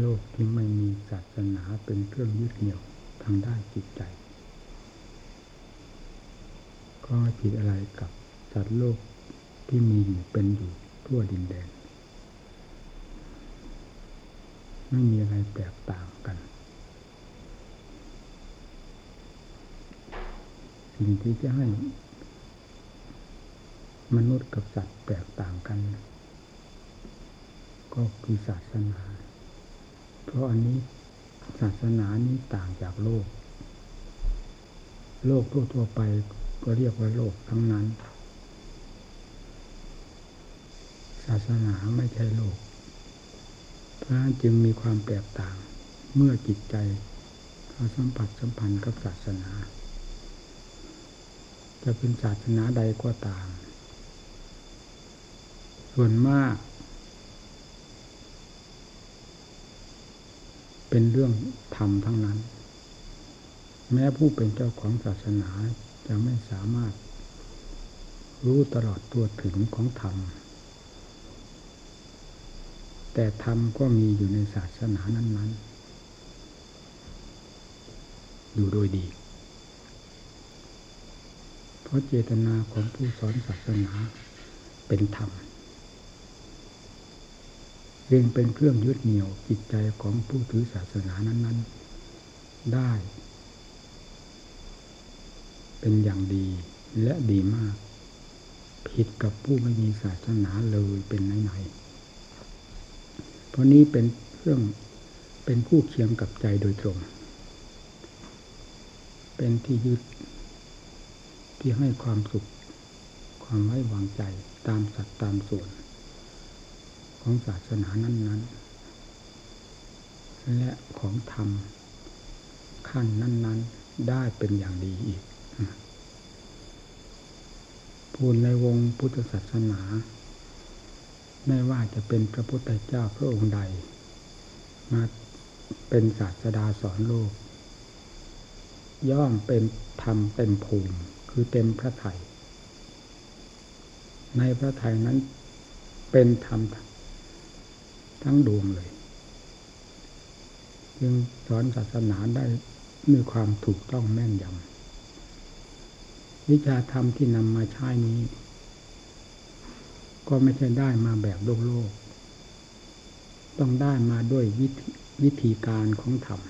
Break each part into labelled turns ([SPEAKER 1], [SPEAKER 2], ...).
[SPEAKER 1] โลกที่ไม่มีศาสนาเป็นเครื่องยึดเหนี่ยวทางด้านจิตใจ ก็ผิดอะไรกับสัตว์โลกที่มีอยู่เป็นอยู่ทั่วดินแดน ไม่มีอะไรแตกต่างกัน สิ่งที่จะให้มนุษย์กับสัตว์แตกต่างกัน ก็คือศาสนา เพราะอันนี้ศาสนานี้ต่างจากโลก โลกทั่วๆไปก็เรียกว่าโลกทั้งนั้น ศาสนาไม่ใช่โลก เพราะนั้นจึงมีความแตกต่างเมื่อจิตใจเขาสัมผัสสัมพันธ์กับศาสนา จะเป็นศาสนาใดก็ตาม ส่วนมาก เป็นเรื่องธรรมทั้งนั้น แม้ผู้เป็นเจ้าของศาสนาจะไม่สามารถ รู้ตลอดตัวถึงของธรรม แต่ธรรมก็มีอยู่ในศาสนานั้น ๆ อยู่โดยดี เพราะเจตนาของผู้สอนศาสนาเป็นธรรม จึงเป็นเครื่องยึดเหนี่ยวจิตใจของผู้ถือศาสนานั้น ๆ ได้ เป็นอย่างดีและดีมาก ผิดกับผู้ไม่มีศาสนาเลยเป็นไหนๆเพราะนี้เป็นเครื่องเป็นผู้เคียงกับใจโดยตรง เป็นที่ยึดที่ให้ความสุข ความไว้วางใจตามสัตว์ตามส่วน ของศาสนานั้น ๆ และของธรรมขั้นนั้น ๆ ได้เป็นอย่างดีอีกพูดในวงพุทธศาสนา ไม่ว่าจะเป็นพระพุทธเจ้าพระองค์ใด มาเป็นศาสดาสอนโลก ย่อมเป็นธรรมเต็มภูมิคือเต็มพระไถ่ในพระไถ่นั้นเป็นธรรม ทั้งดวงเลย จึงสอนศาสนาได้มีความถูกต้องแม่นยำวิชาธรรมที่นำมาใช้นี้ ก็ไม่ใช่ได้มาแบบโลกโลก ต้องได้มาด้วยวิธีวธีการของธรรม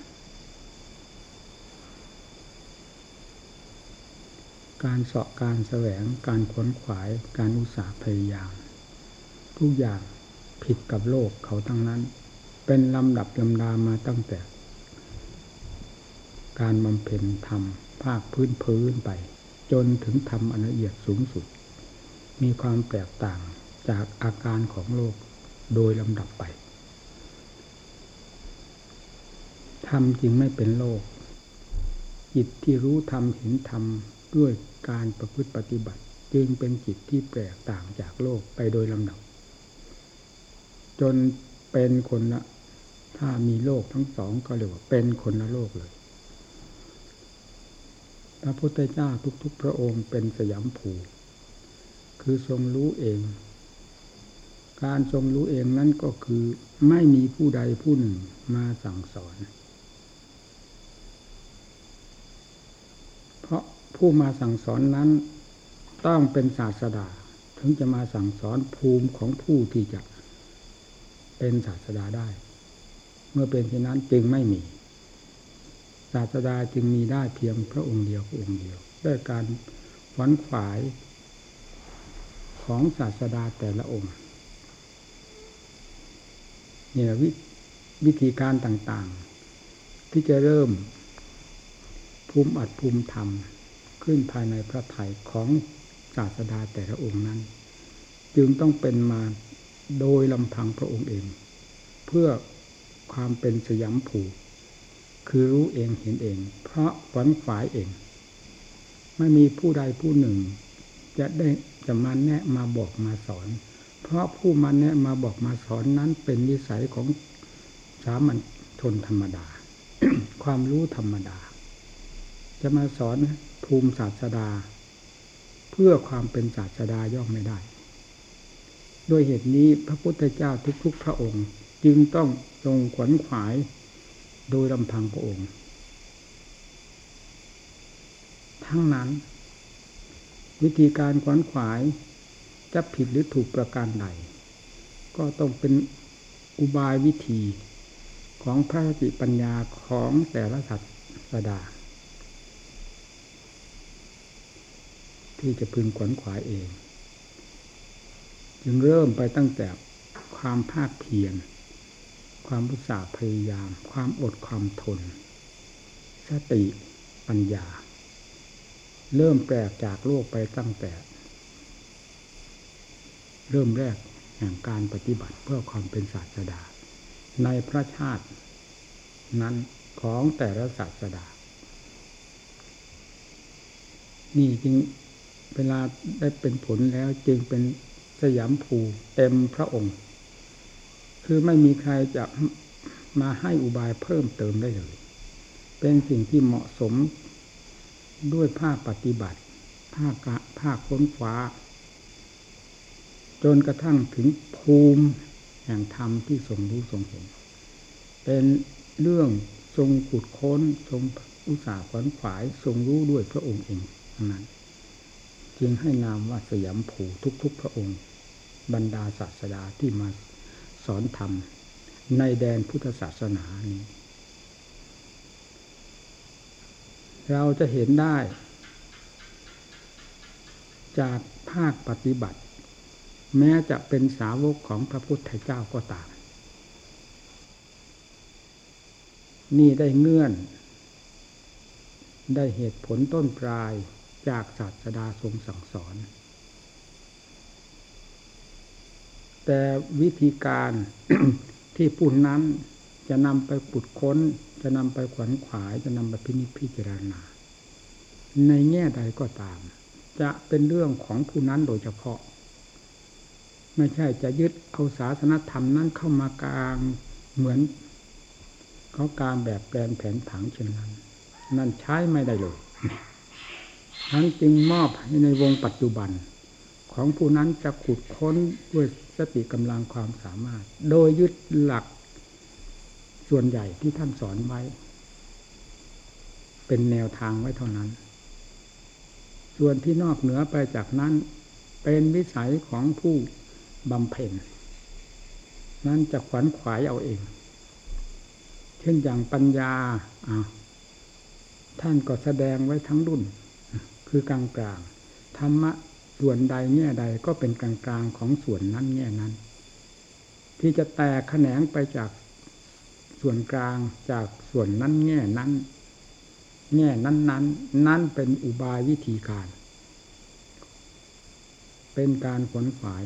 [SPEAKER 1] การเสาะการแสวง การขวนขวาย การอุตสาห์พยายาม ทุกอย่าง ผิดกับโลกเขาทั้งนั้น เป็นลำดับลำดามาตั้งแต่ การบำเพ็ญธรรมภาคพื้นพื้นไป จนถึงธรรมอันละเอียดสูงสุด มีความแตกต่างจากอาการของโลกโดยลำดับไปธรรมจริงไม่เป็นโลก จิตที่รู้ธรรมเห็นธรรมด้วยการประพฤติปฏิบัติ จึงเป็นจิตที่แตกต่างจากโลกไปโดยลำดับ จนเป็นคนละถ้ามีโลกทั้งสองก็เรียกว่าเป็นคนละโลกเลย พระพุทธเจ้าทุก ๆ พระองค์เป็นสยามผูคือทรงรู้เอง การทรงรู้เองนั้นก็คือไม่มีผู้ใดผู้หนึ่งมาสั่งสอน เพราะผู้มาสั่งสอนนั้นต้องเป็นศาสดา ถึงจะมาสั่งสอนภูมิของผู้ที่จะ เป็นศาสดาได้ เมื่อเป็นเช่นนั้นจึงไม่มี ศาสดาจึงมีได้เพียงพระองค์เดียวพระองค์เดียว ด้วยการขวนขวายของศาสดาแต่ละองค์เนี่ยวิวธีการต่างๆ ที่จะเริ่มภูมิอัดภูมิธรรมขึ้นภายในพระไถ่ของศาสดาแต่ละองค์นั้น จึงต้องเป็นมา โดยลำพังพระองค์เอง เพื่อความเป็นสยามผูกคือรู้เองเห็นเอง เพราะฝันฝ่ายเอง ไม่มีผู้ใดผู้หนึ่ง จะได้จะมาแนะมาบอกมาสอน เพราะผู้มาแนะมาบอกมาสอนนั้นเป็นนิสัยของสามัญชนธรรมดา ความรู้ธรรมดา จะมาสอนภูมิศาสดา เพื่อความเป็นศาสดาย่อมไม่ได้ โดยเหตุนี้พระพุทธเจ้าทุกๆพระองค์ จึงต้องทรงขวนขวายโดยลำพังพระองค์ ทั้งนั้น วิธีการขวนขวายจะผิดหรือถูกประการใดก็ต้องเป็นอุบายวิธีของพระสติปัญญาของแต่ละสัตว์สดา ที่จะพึงขวนขวายเอง จึงเริ่มไปตั้งแต่ความภาคเพียรความอุตสาห์พยายาม ความอดความทน สติปัญญา เริ่มแปลกจากโลกไปตั้งแต่ เริ่มแรกแห่งการปฏิบัติเพื่อความเป็นศาสดา ในพระชาตินั้นของแต่ละศาสดา นี่จึงเวลาได้เป็นผลแล้วจึงเป็น ยามภูเต็มพระองค์ คือไม่มีใครจะมาให้อุบายเพิ่มเติมได้เลย เป็นสิ่งที่เหมาะสมด้วยภาคปฏิบัติ ภาคภาคค้นคว้า จนกระทั่งถึงภูมิแห่งธรรมที่ทรงรู้ทรงเห็น เป็นเรื่องทรงขุดค้นทรงอุตสาห์ขวนขวายทรงรู้ด้วยพระองค์เองนั้น จึงให้นามว่าสยามผูทุกๆพระองค์ บรรดาศาสดาที่มาสอนธรรม ในแดนพุทธศาสนานี้ เราจะเห็นได้ จากภาคปฏิบัติ แม้จะเป็นสาวกของพระพุทธเจ้าก็ตาม นี่ได้เงื่อน ได้เหตุผลต้นปลายจากศาสดาทรงสั่งสอน แต่วิธีการที่ผู้นั้นจะนำไปปุดค้น จะนำไปขวนขวาย จะนำไปพินิจพิจารณา ในแง่ใดก็ตาม จะเป็นเรื่องของผู้นั้นโดยเฉพาะ ไม่ใช่จะยึดเอาศาสนธรรมนั้นเข้ามากลางเหมือนเขาการแบบแปลนแผนผังเช่นนั้น นั่นใช้ไม่ได้เลยนั้นจึงมอบให้ในวงปัจจุบัน ของผู้นั้นจะขุดค้นด้วยสติกำลังความสามารถ โดยยึดหลักส่วนใหญ่ที่ท่านสอนไว้ เป็นแนวทางไว้เท่านั้น ส่วนที่นอกเหนือไปจากนั้น เป็นวิสัยของผู้บำเพ็ญนั้นจะขวัญขวายเอาเอง เช่นอย่างปัญญาท่านก็แสดงไว้ทั้งรุ่น คือกลางกลางธรรมะ ส่วนใดแง่ใดก็เป็นกลางกลางของส่วนนั้นแง่นั้น ที่จะแตกแขนงไปจากส่วนกลางจากส่วนนั้นแง่นั้น แง่นั้นนั้นนั่นเป็นอุบายวิธีการ เป็นการขนขวาย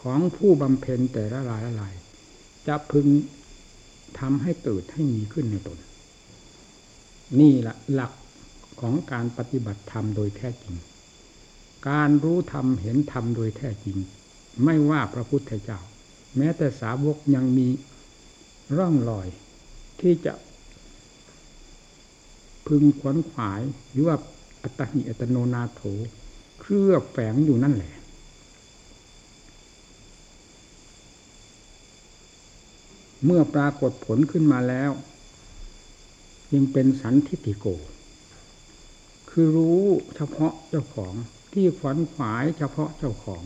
[SPEAKER 1] ของผู้บำเพ็ญแต่ละรายละลายจะพึงทำให้เกิดให้มีขึ้นในตน นี่แหละหลักของการปฏิบัติธรรมโดยแท้จริง การรู้ธรรมเห็นธรรมโดยแท้จริง ไม่ว่าพระพุทธเจ้า แม้แต่สาวกยังมีร่องรอย ที่จะ พึงขวนขวายหรือว่าอัตหิอัตโนนาโถเครือบแฝงอยู่นั่นแหละเมื่อปรากฏผลขึ้นมาแล้ว ยังเป็นสันทิฏฐิโก คือรู้เฉพาะเจ้าของ ที่ขวัญขวายเฉพาะเจ้าของ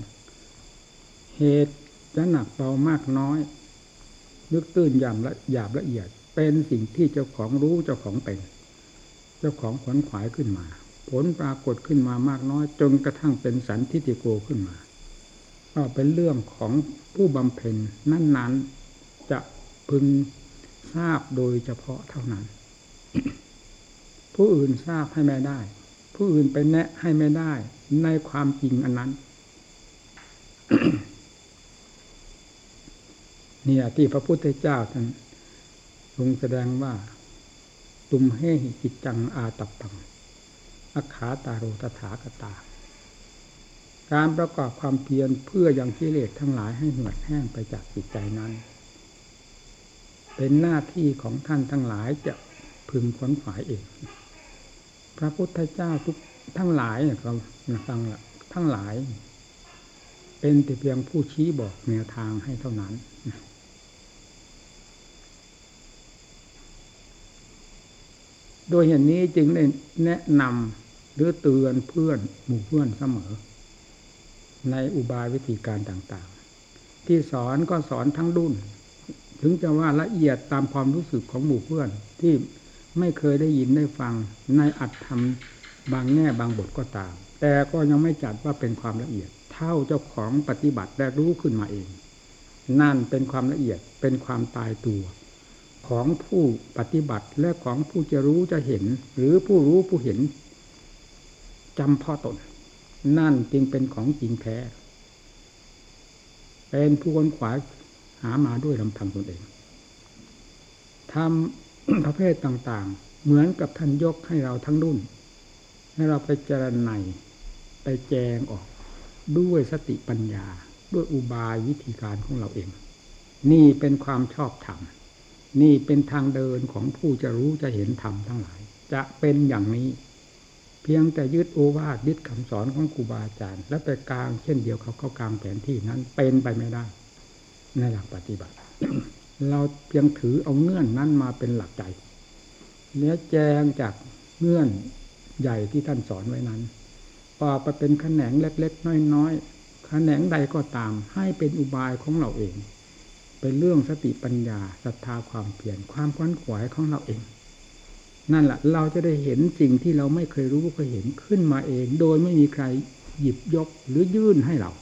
[SPEAKER 1] เหตุจะหนักเบามากน้อย ลึกตื้นยำละหยาบละเอียด เป็นสิ่งที่เจ้าของรู้เจ้าของเป็น เจ้าของขวัญขวายขึ้นมา ผลปรากฏขึ้นมามากน้อย จนกระทั่งเป็นสันทิฏฐิโกขึ้นมา ก็เป็นเรื่องของผู้บำเพ็ญนั้น ๆ จะพึงทราบโดยเฉพาะเท่านั้น ผู้อื่นทราบให้ไม่ได้ ผู้อื่นไปแนะให้ไม่ได้ในความจริงอันนั้นเนี่ยที่พระพุทธเจ้าท่านทรงแสดงว่า ตุมเฮหิจิตจังอาตับตังอาขาตาโรตถากตา การประกอบความเพียรเพื่อยังกิเลสทั้งหลายให้เหือดแห้งไปจากจิตใจนั้น เป็นหน้าที่ของท่านทั้งหลายจะพึงขวนขวายเอง พระพุทธเจ้าทุกทั้งหลายเนี่ยเราฟังละทั้งหลาย เป็นแต่เพียงผู้ชี้บอกแนวทางให้เท่านั้นโดยเหตุนนี้จึงได้แนะนำหรือเตือนเพื่อนหมู่เพื่อนเสมอ ในอุบายวิธีการต่างๆ ที่สอนก็สอนทั้งดุนถึงจะว่าละเอียดตามความรู้สึกของหมู่เพื่อนที่ ไม่เคยได้ยินได้ฟังในอัตธรรมบางแง่บางบทก็ตาม แต่ก็ยังไม่จัดว่าเป็นความละเอียด เท่าเจ้าของปฏิบัติและรู้ขึ้นมาเอง นั่นเป็นความละเอียดเป็นความตายตัว ของผู้ปฏิบัติและของผู้จะรู้จะเห็น หรือผู้รู้ผู้เห็นจำพ่อตน นั่นจึงเป็นของจริงแท้เป็นผู้คนขวาหามาด้วยลำพังตนเองทำ ประเภทต่างๆ เหมือนกับท่านยกให้เราทั้งรุ่น ให้เราไปเจรไนไปแจงออกด้วยสติปัญญา ด้วยอุบายวิธีการของเราเอง นี่เป็นความชอบธรรม นี่เป็นทางเดินของผู้จะรู้จะเห็นธรรมทั้งหลาย จะเป็นอย่างนี้ เพียงแต่ยึดโอวาทยึดคำสอนของครูบาอาจารย์ และไปกลางเช่นเดียวเขาเขากลางแผนที่นั้นเป็นไปไม่ได้ ในหลักปฏิบัติ เราเพียงถือเอาเงื่อนนั้นมาเป็นหลักใจเนื้อแจงจากเงื่อนใหญ่ที่ท่านสอนไว้นั้นออกไปเป็นแขนงเล็กๆ น้อยๆแขนงใดก็ตาม ให้เป็นอุบายของเราเอง เป็นเรื่องสติปัญญาศรัทธาความเปลี่ยนความควนขวายของเราเอง นั่นแหละเราจะได้เห็นสิ่งที่เราไม่เคยรู้เคยเห็นขึ้นมาเอง โดยไม่มีใครหยิบยกหรือยื่นให้เรา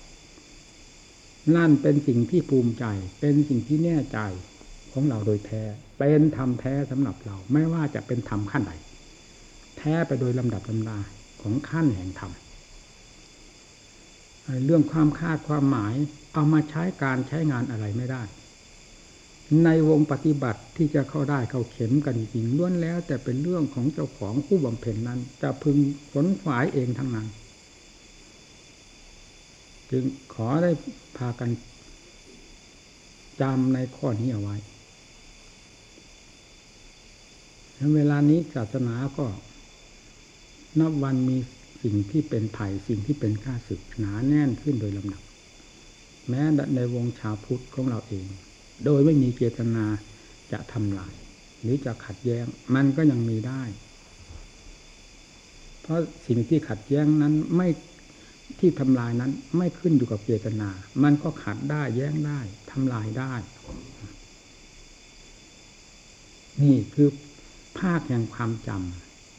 [SPEAKER 1] นั่นเป็นสิ่งที่ภูมิใจ เป็นสิ่งที่แน่ใจ ของเราโดยแท้ เป็นธรรมแท้สำหรับเรา ไม่ว่าจะเป็นธรรมขั้นใดแท้ไปโดยลำดับลำดาของขั้นแห่งธรรมเรื่องความคาดความหมายเอามาใช้การใช้งานอะไรไม่ได้ ในวงปฏิบัติที่จะเข้าได้เข้าเข็มกันจริงล้วนแล้ว แต่เป็นเรื่องของเจ้าของผู้บำเพ็ญนั้น จะพึงผลฝ่ายเองทั้งนั้น จึงขอได้พากันจำในข้อนี้เอาไว้ เวลานี้ศาสนาก็นับวันมีสิ่งที่เป็นไผ่สิ่งที่เป็นข้าศึกหนาแน่นขึ้นโดยลำดับ แม้ในวงชาวพุทธของเราเอง โดยไม่มีเจตนาจะทำลาย หรือจะขัดแย้งมันก็ยังมีได้ เพราะสิ่งที่ขัดแย้งนั้นไม่ที่ทำลายนั้นไม่ขึ้นอยู่กับเจตนา มันก็ขัดได้แย้งได้ทำลายได้ นี่คือ ภาคแห่งความจ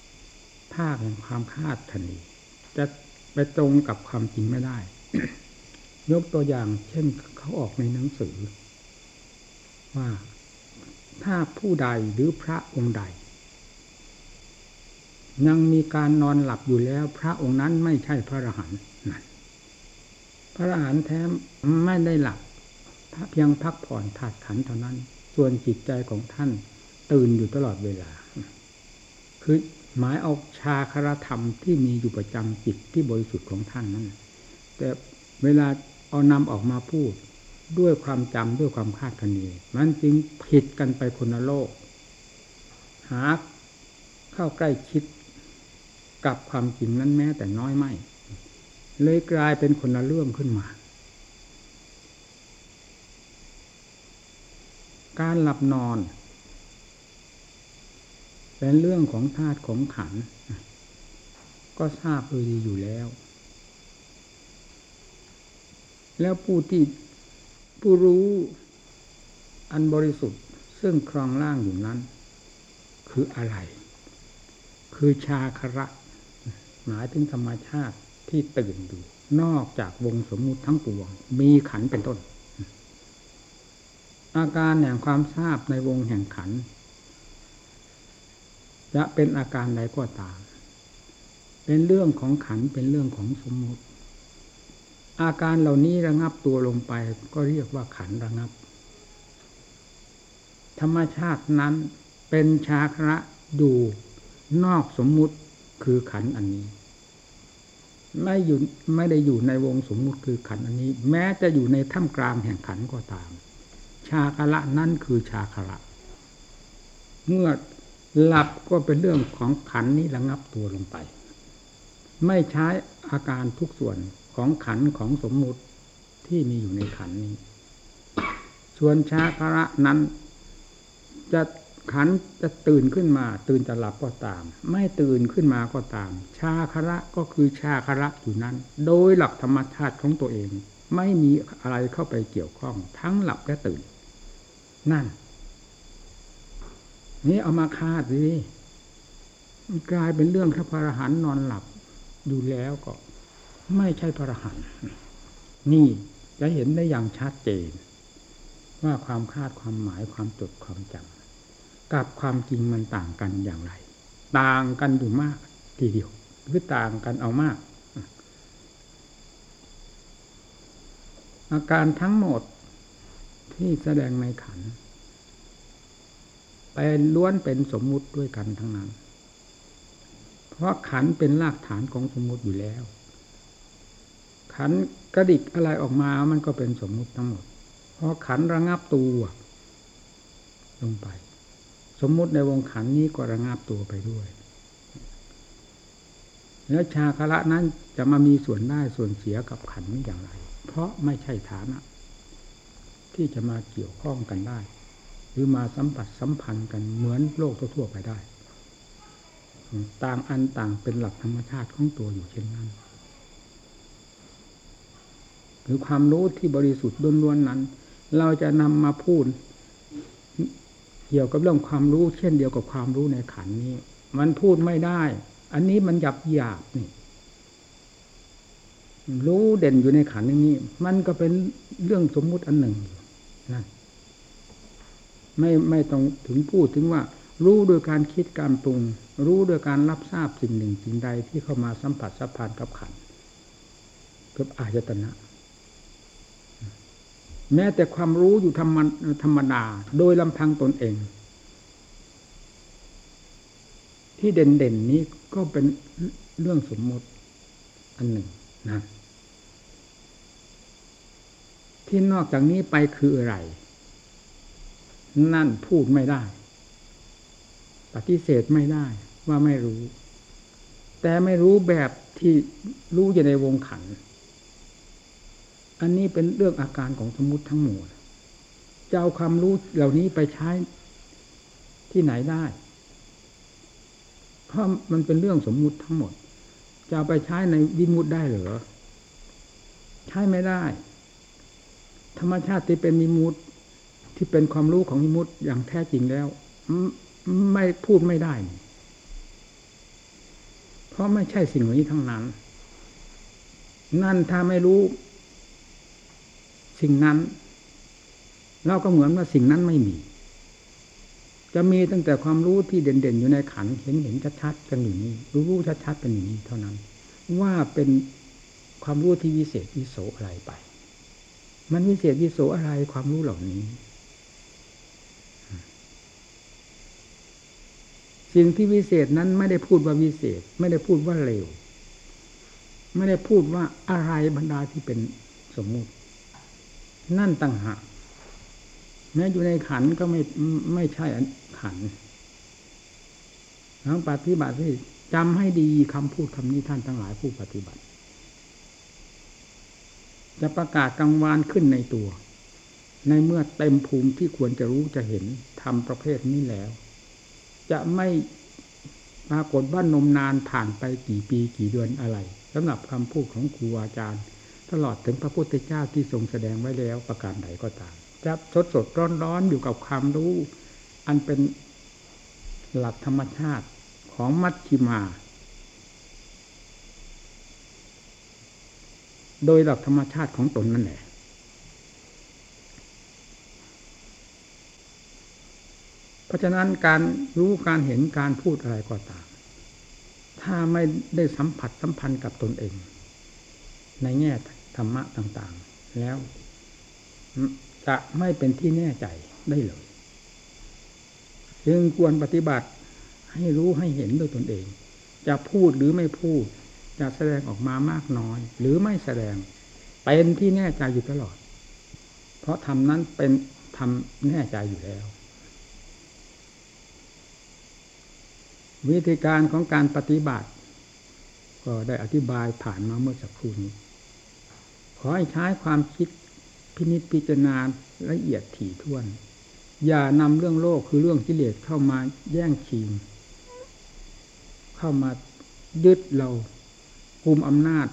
[SPEAKER 1] ำภาคแห่งความคาดคะเนจะไปตรงกับความจริงไม่ได้ ยกตัวอย่าง เช่นเขาออกในหนังสือ ว่าถ้าผู้ใดหรือพระองค์ใด ยังมีการนอนหลับอยู่แล้ว พระองค์นั้นไม่ใช่พระอรหันต์พระอรหันต์แท้ไม่ได้หลับเพียงพักผ่อนถาดขันเท่านั้น ส่วนจิตใจของท่านตื่นอยู่ตลอดเวลา คือหมายเอาชาคารธรรมที่มีอยู่ประจำจิตที่บริสุทธิ์ของท่านนั้น แต่เวลาเอานำออกมาพูดด้วยความจำด้วยความคาดคะเนมันจึงผิดกันไปคนละโลก หาเข้าใกล้ชิดกับความจริงนั้นแม้แต่น้อยไม่ เลยกลายเป็นคนละเรื่องขึ้นมา การหลับนอน เป็นเรื่องของธาตุของขัน ก็ทราบโดยดีอยู่แล้ว แล้วผู้ที่ผู้รู้อันบริสุทธิ์ซึ่งครองร่างอยู่นั้น คืออะไร คือชาคระ หมายถึงธรรมชาติที่ตื่นอยู่นอกจากวงสมมุติทั้งปวง มีขันเป็นต้น อาการแห่งความทราบในวงแห่งขัน จะเป็นอาการใดก็ตาม เป็นเรื่องของขันเป็นเรื่องของสมมุติ อาการเหล่านี้ระงับตัวลงไปก็เรียกว่าขันระงับ ธรรมชาตินั้นเป็นชาคะอยู่นอกสมมุติคือขันอันนี้ ไม่อยู่ไม่ได้อยู่ในวงสมมุติคือขันอันนี้ แม้จะอยู่ในถ้ำกลางแห่งขันก็ตาม ชาคละนั่นคือชาคละเมื่อ หลับก็เป็นเรื่องของขันนี้ระงับตัวลงไป ไม่ใช้อาการทุกส่วนของขันของสมมุติที่มีอยู่ในขันนี้ ส่วนชาคระนั้น จะขันจะตื่นขึ้นมา ตื่นจะหลับก็ตาม ไม่ตื่นขึ้นมาก็ตาม ชาคระก็คือชาคระอยู่นั้น โดยหลักธรรมชาติของตัวเอง ไม่มีอะไรเข้าไปเกี่ยวข้อง ทั้งหลับและตื่น นั่น นี่เอามาคาดสิกลายเป็นเรื่องถ้าพระอรหันนอนหลับอยู่แล้วก็ ไม่ใช่พระอรหันนี่จะเห็นได้อย่างชัดเจน ว่าความคาดความหมายความจดความจำกับความจริงมันต่างกันอย่างไร ต่างกันอยู่มาก ทีเดียวคือต่างกันเอามาก อาการทั้งหมดที่แสดงในขัน เป็นล้วนเป็นสมมุติด้วยกันทั้งนั้น เพราะขันเป็นรากฐานของสมมุติอยู่แล้ว ขันกระดิกอะไรออกมามันก็เป็นสมมุติทั้งหมด เพราะขันระงับตัวลงไป สมมุติในวงขันนี้ก็ระงับตัวไปด้วย แล้วชาคละนั้นจะมามีส่วนได้ส่วนเสียกับขันนี้อย่างไร เพราะไม่ใช่ฐานะ ที่จะมาเกี่ยวข้องกันได้ หรือมาสัมผัสสัมพันธ์กันเหมือนโลกทั่วไปได้ ต่างอันต่างเป็นหลักธรรมชาติของตัวอยู่เช่นนั้น หรือความรู้ที่บริสุทธิ์ล้วนๆนั้น เราจะนำมาพูด เกี่ยวกับเรื่องความรู้เช่นเดียวกับความรู้ในขันนี้ มันพูดไม่ได้ อันนี้มันหยับหยาบนี่รู้เด่นอยู่ในขันนี้ มันก็เป็นเรื่องสมมุติอันหนึ่งนั่น ไม่ไม่ต้องถึงพูดถึงว่า รู้โดยการคิดการปรุง รู้โดยการรับทราบสิ่งหนึ่งสิ่งใดที่เข้ามาสัมผัสสัมพันธ์กับขันกับอายตนะ แม้แต่ความรู้อยู่ธรรมธรรมดา โดยลำพังตนเอง ที่เด่นเด่นนี้ก็เป็นเรื่องสมมติอันหนึ่งนะที่นอกจากนี้ไปคืออะไร นั่นพูดไม่ได้ ปฏิเสธไม่ได้ว่าไม่รู้ แต่ไม่รู้แบบที่รู้อยู่ในวงขัน อันนี้เป็นเรื่องอาการของสมมติทั้งหมดจะเอาความรู้เหล่านี้ไปใช้ที่ไหนได้ เพราะมันเป็นเรื่องสมมุติทั้งหมด จะเอาไปใช้ในวิมุตได้หรือใช้ไม่ได้ ธรรมชาติที่เป็นมิมุต ที่เป็นความรู้ของมิมุติอย่างแท้จริงแล้ว ไม่พูดไม่ได้ เพราะไม่ใช่สิ่งนี้ทั้งนั้น นั่นถ้าไม่รู้ สิ่งนั้น เราก็เหมือนว่าสิ่งนั้นไม่มี จะมีตั้งแต่ความรู้ที่เด่นๆอยู่ในขันเห็นเห็นชัดๆกันอยู่นี้รู้รู้ชัดๆเป็นอย่างนี้เท่านั้น ว่าเป็นความรู้ที่วิเศษวิโสอะไรไป มันวิเศษวิโสอะไรความรู้เหล่านี้ สิ่งที่วิเศษนั้นไม่ได้พูดว่าวิเศษ ไม่ได้พูดว่าเลวไม่ได้พูดว่าอะไรบรรดาที่เป็นสมมุติ นั่นต่างหากแม้อยู่ในขันก็ไม่ไม่ใช่ขันทั้งปฏิบัติที่จำให้ดีคำพูดคำนี้ท่านทั้งหลายผู้ปฏิบัติ จะประกาศกลางวานขึ้นในตัว ในเมื่อเต็มภูมิที่ควรจะรู้จะเห็นทำประเภทนี้แล้ว จะไม่ปรากฏว่านมนานผ่านไปกี่ปีกี่เดือนอะไรสำหรับคำพูดของครูอาจารย์ ตลอดถึงพระพุทธเจ้าที่ทรงแสดงไว้แล้วประการใดก็ตามจะสดสดร้อนร้อนอยู่กับความรู้ อันเป็นหลักธรรมชาติของมัชชิมา โดยหลักธรรมชาติของตนนั่นแหละ เพราะฉะนั้นการรู้การเห็นการพูดอะไรก็ตามถ้าไม่ได้สัมผัสสัมพันธ์กับตนเอง ในแง่ธรรมะต่างๆ แล้ว จะไม่เป็นที่แน่ใจได้เลยจึงควรปฏิบัติให้รู้ให้เห็นด้วยตนเอง จะพูดหรือไม่พูด จะแสดงออกมามากน้อย หรือไม่แสดงเป็นที่แน่ใจอยู่ตลอด เพราะทำนั้นเป็นทำแน่ใจอยู่แล้ว วิธีการของการปฏิบัติ ก็ได้อธิบายผ่านมาเมื่อสักครู่นี้ ขอให้ใช้ความคิดพินิจพิจารณาละเอียดถี่ถ้วน อย่านำเรื่องโลกคือเรื่องกิเลสเข้ามาแย่งชิง เข้ามายึดเราคุมอำนาจ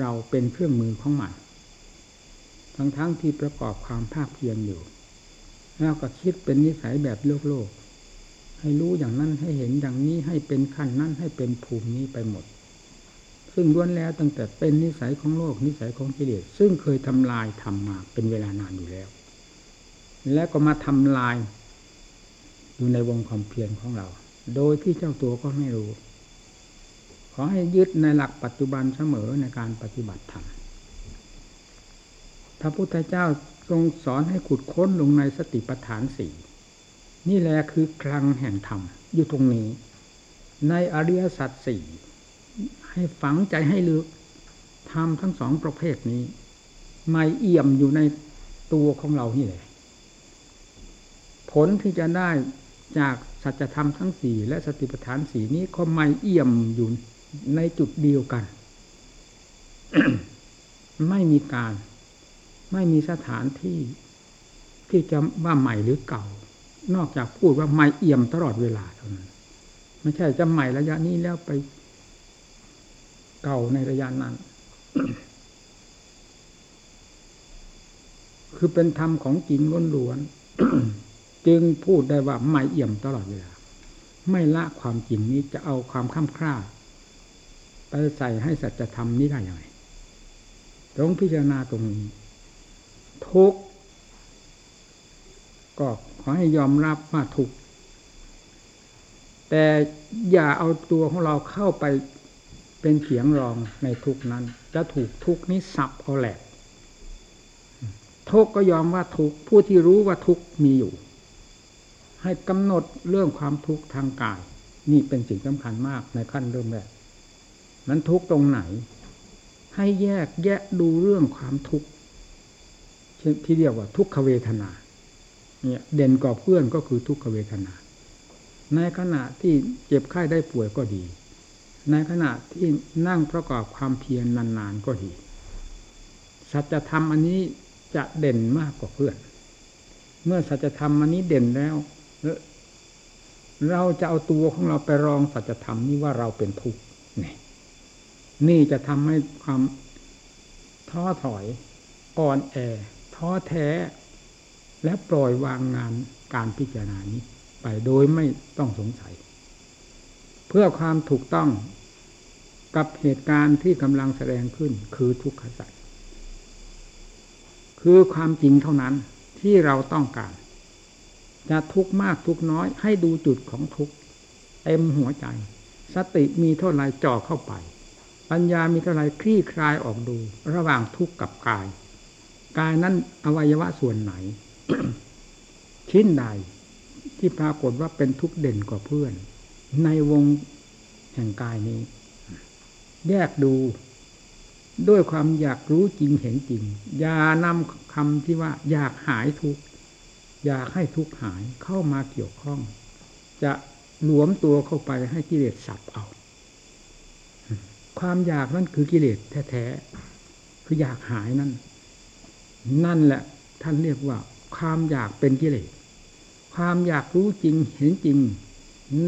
[SPEAKER 1] เราเป็นเครื่องมือของมันทั้งๆทที่ประกอบความภาคเพียรอยู่ แล้วก็คิดเป็นนิสัยแบบโลกโลก ให้รู้อย่างนั้นให้เห็นอย่างนี้ให้เป็นขั้นนั้นให้เป็นภูมินี้ไปหมด ซึ่งล้วนแล้วตั้งแต่เป็นนิสัยของโลกนิสัยของกิเลสซึ่งเคยทำลายทำมาเป็นเวลานานอยู่แล้ว แล้วก็มาทำลายอยู่ในวงความเพียรของเรา โดยที่เจ้าตัวก็ไม่รู้ ขอให้ยึดในหลักปัจจุบันเสมอในการปฏิบัติธรรมพระพุทธเจ้าทรงสอนให้ขุดค้นลงในสติปัฏฐานสี่ นี่แหละคือคลังแห่งธรรมอยู่ตรงนี้ ในอริยสัจสี่ให้ฝังใจให้ลึกทำทั้งสองประเภทนี้ไม่เอี่ยมอยู่ในตัวของเรานี่แหละผลที่จะได้จากสัจธรรมทั้งสี่และสติปัฏฐานสี่นี้ก็ไม่เอี่ยมอยู่ในจุดเดียวกัน ไม่มีการ ไม่มีสถานที่ที่จะว่าใหม่หรือเก่า นอกจากพูดว่าไม่เอี่ยมตลอดเวลาเท่านั้นไม่ใช่จะใหม่ระยะนี้แล้วไปเก่าในระยะนั้น คือเป็นธรรมของจริงล้วนๆจึงพูดได้ว่าไม่เอี่ยมตลอดเวลา ไม่ละความจริงนี้จะเอาความข้ามคร่าไปใส่ให้สัจธรรมนี้ได้อยังไงต้องพิจารณาตรงนี้ทุกก็ ขอให้ยอมรับว่าทุกแต่อย่าเอาตัวของเราเข้าไปเป็นเขียงรองในทุกนั้น จะถูกทุกนี้สับเอาแหลกทุกก็ยอมว่าทุกผู้ที่รู้ว่าทุกมีอยู่ ให้กำหนดเรื่องความทุกข์ทางกาย นี่เป็นสิ่งสำคัญมากในขั้นเริ่มแรกมันทุกข์ตรงไหน ให้แยกแยะดูเรื่องความทุกข์ที่เรียกว่าทุกขเวทนา เนี่ยเด่นกว่าเพื่อนก็คือทุกขเวทนา ในขณะที่เจ็บไข้ได้ป่วยก็ดี ในขณะที่นั่งประกอบความเพียรนานๆก็ดี สัจธรรมอันนี้จะเด่นมากกว่าเพื่อน เมื่อสัจธรรมอันนี้เด่นแล้วเราจะเอาตัวของเราไปรองสัจธรรมนี้ว่าเราเป็นทุกข์นี่นี่จะทำให้ความท้อถอยอ่อนแอท้อแท้ และปล่อยวางงานการพิจารณานี้ ไปโดยไม่ต้องสงสัย เพื่อความถูกต้องกับเหตุการณ์ที่กำลังแสดงขึ้นคือทุกขสัจคือความจริงเท่านั้นที่เราต้องการ จะทุกข์มากทุกข์น้อย ให้ดูจุดของทุกข์เต็มหัวใจ สติมีเท่าไรจ่อเข้าไป ปัญญามีเท่าไรคลี่คลายออกดู ระหว่างทุกข์กับกาย กายนั้นอวัยวะส่วนไหน ชิ้นใดที่ปรากฏว่าเป็นทุกข์เด่นกว่าเพื่อน ในวงแห่งกายนี้ แยกดูด้วยความอยากรู้จริงเห็นจริง อย่านำคำที่ว่า อยากหายทุกข์อยากให้ทุกข์หายเข้ามาเกี่ยวข้อง จะหลวมตัวเข้าไปให้กิเลสสับเอาความอยากนั่นคือกิเลสแท้ๆคืออยากหายนั่น นั่นแหละท่านเรียกว่า ความอยากเป็นกิเลสความอยากรู้จริงเห็นจริง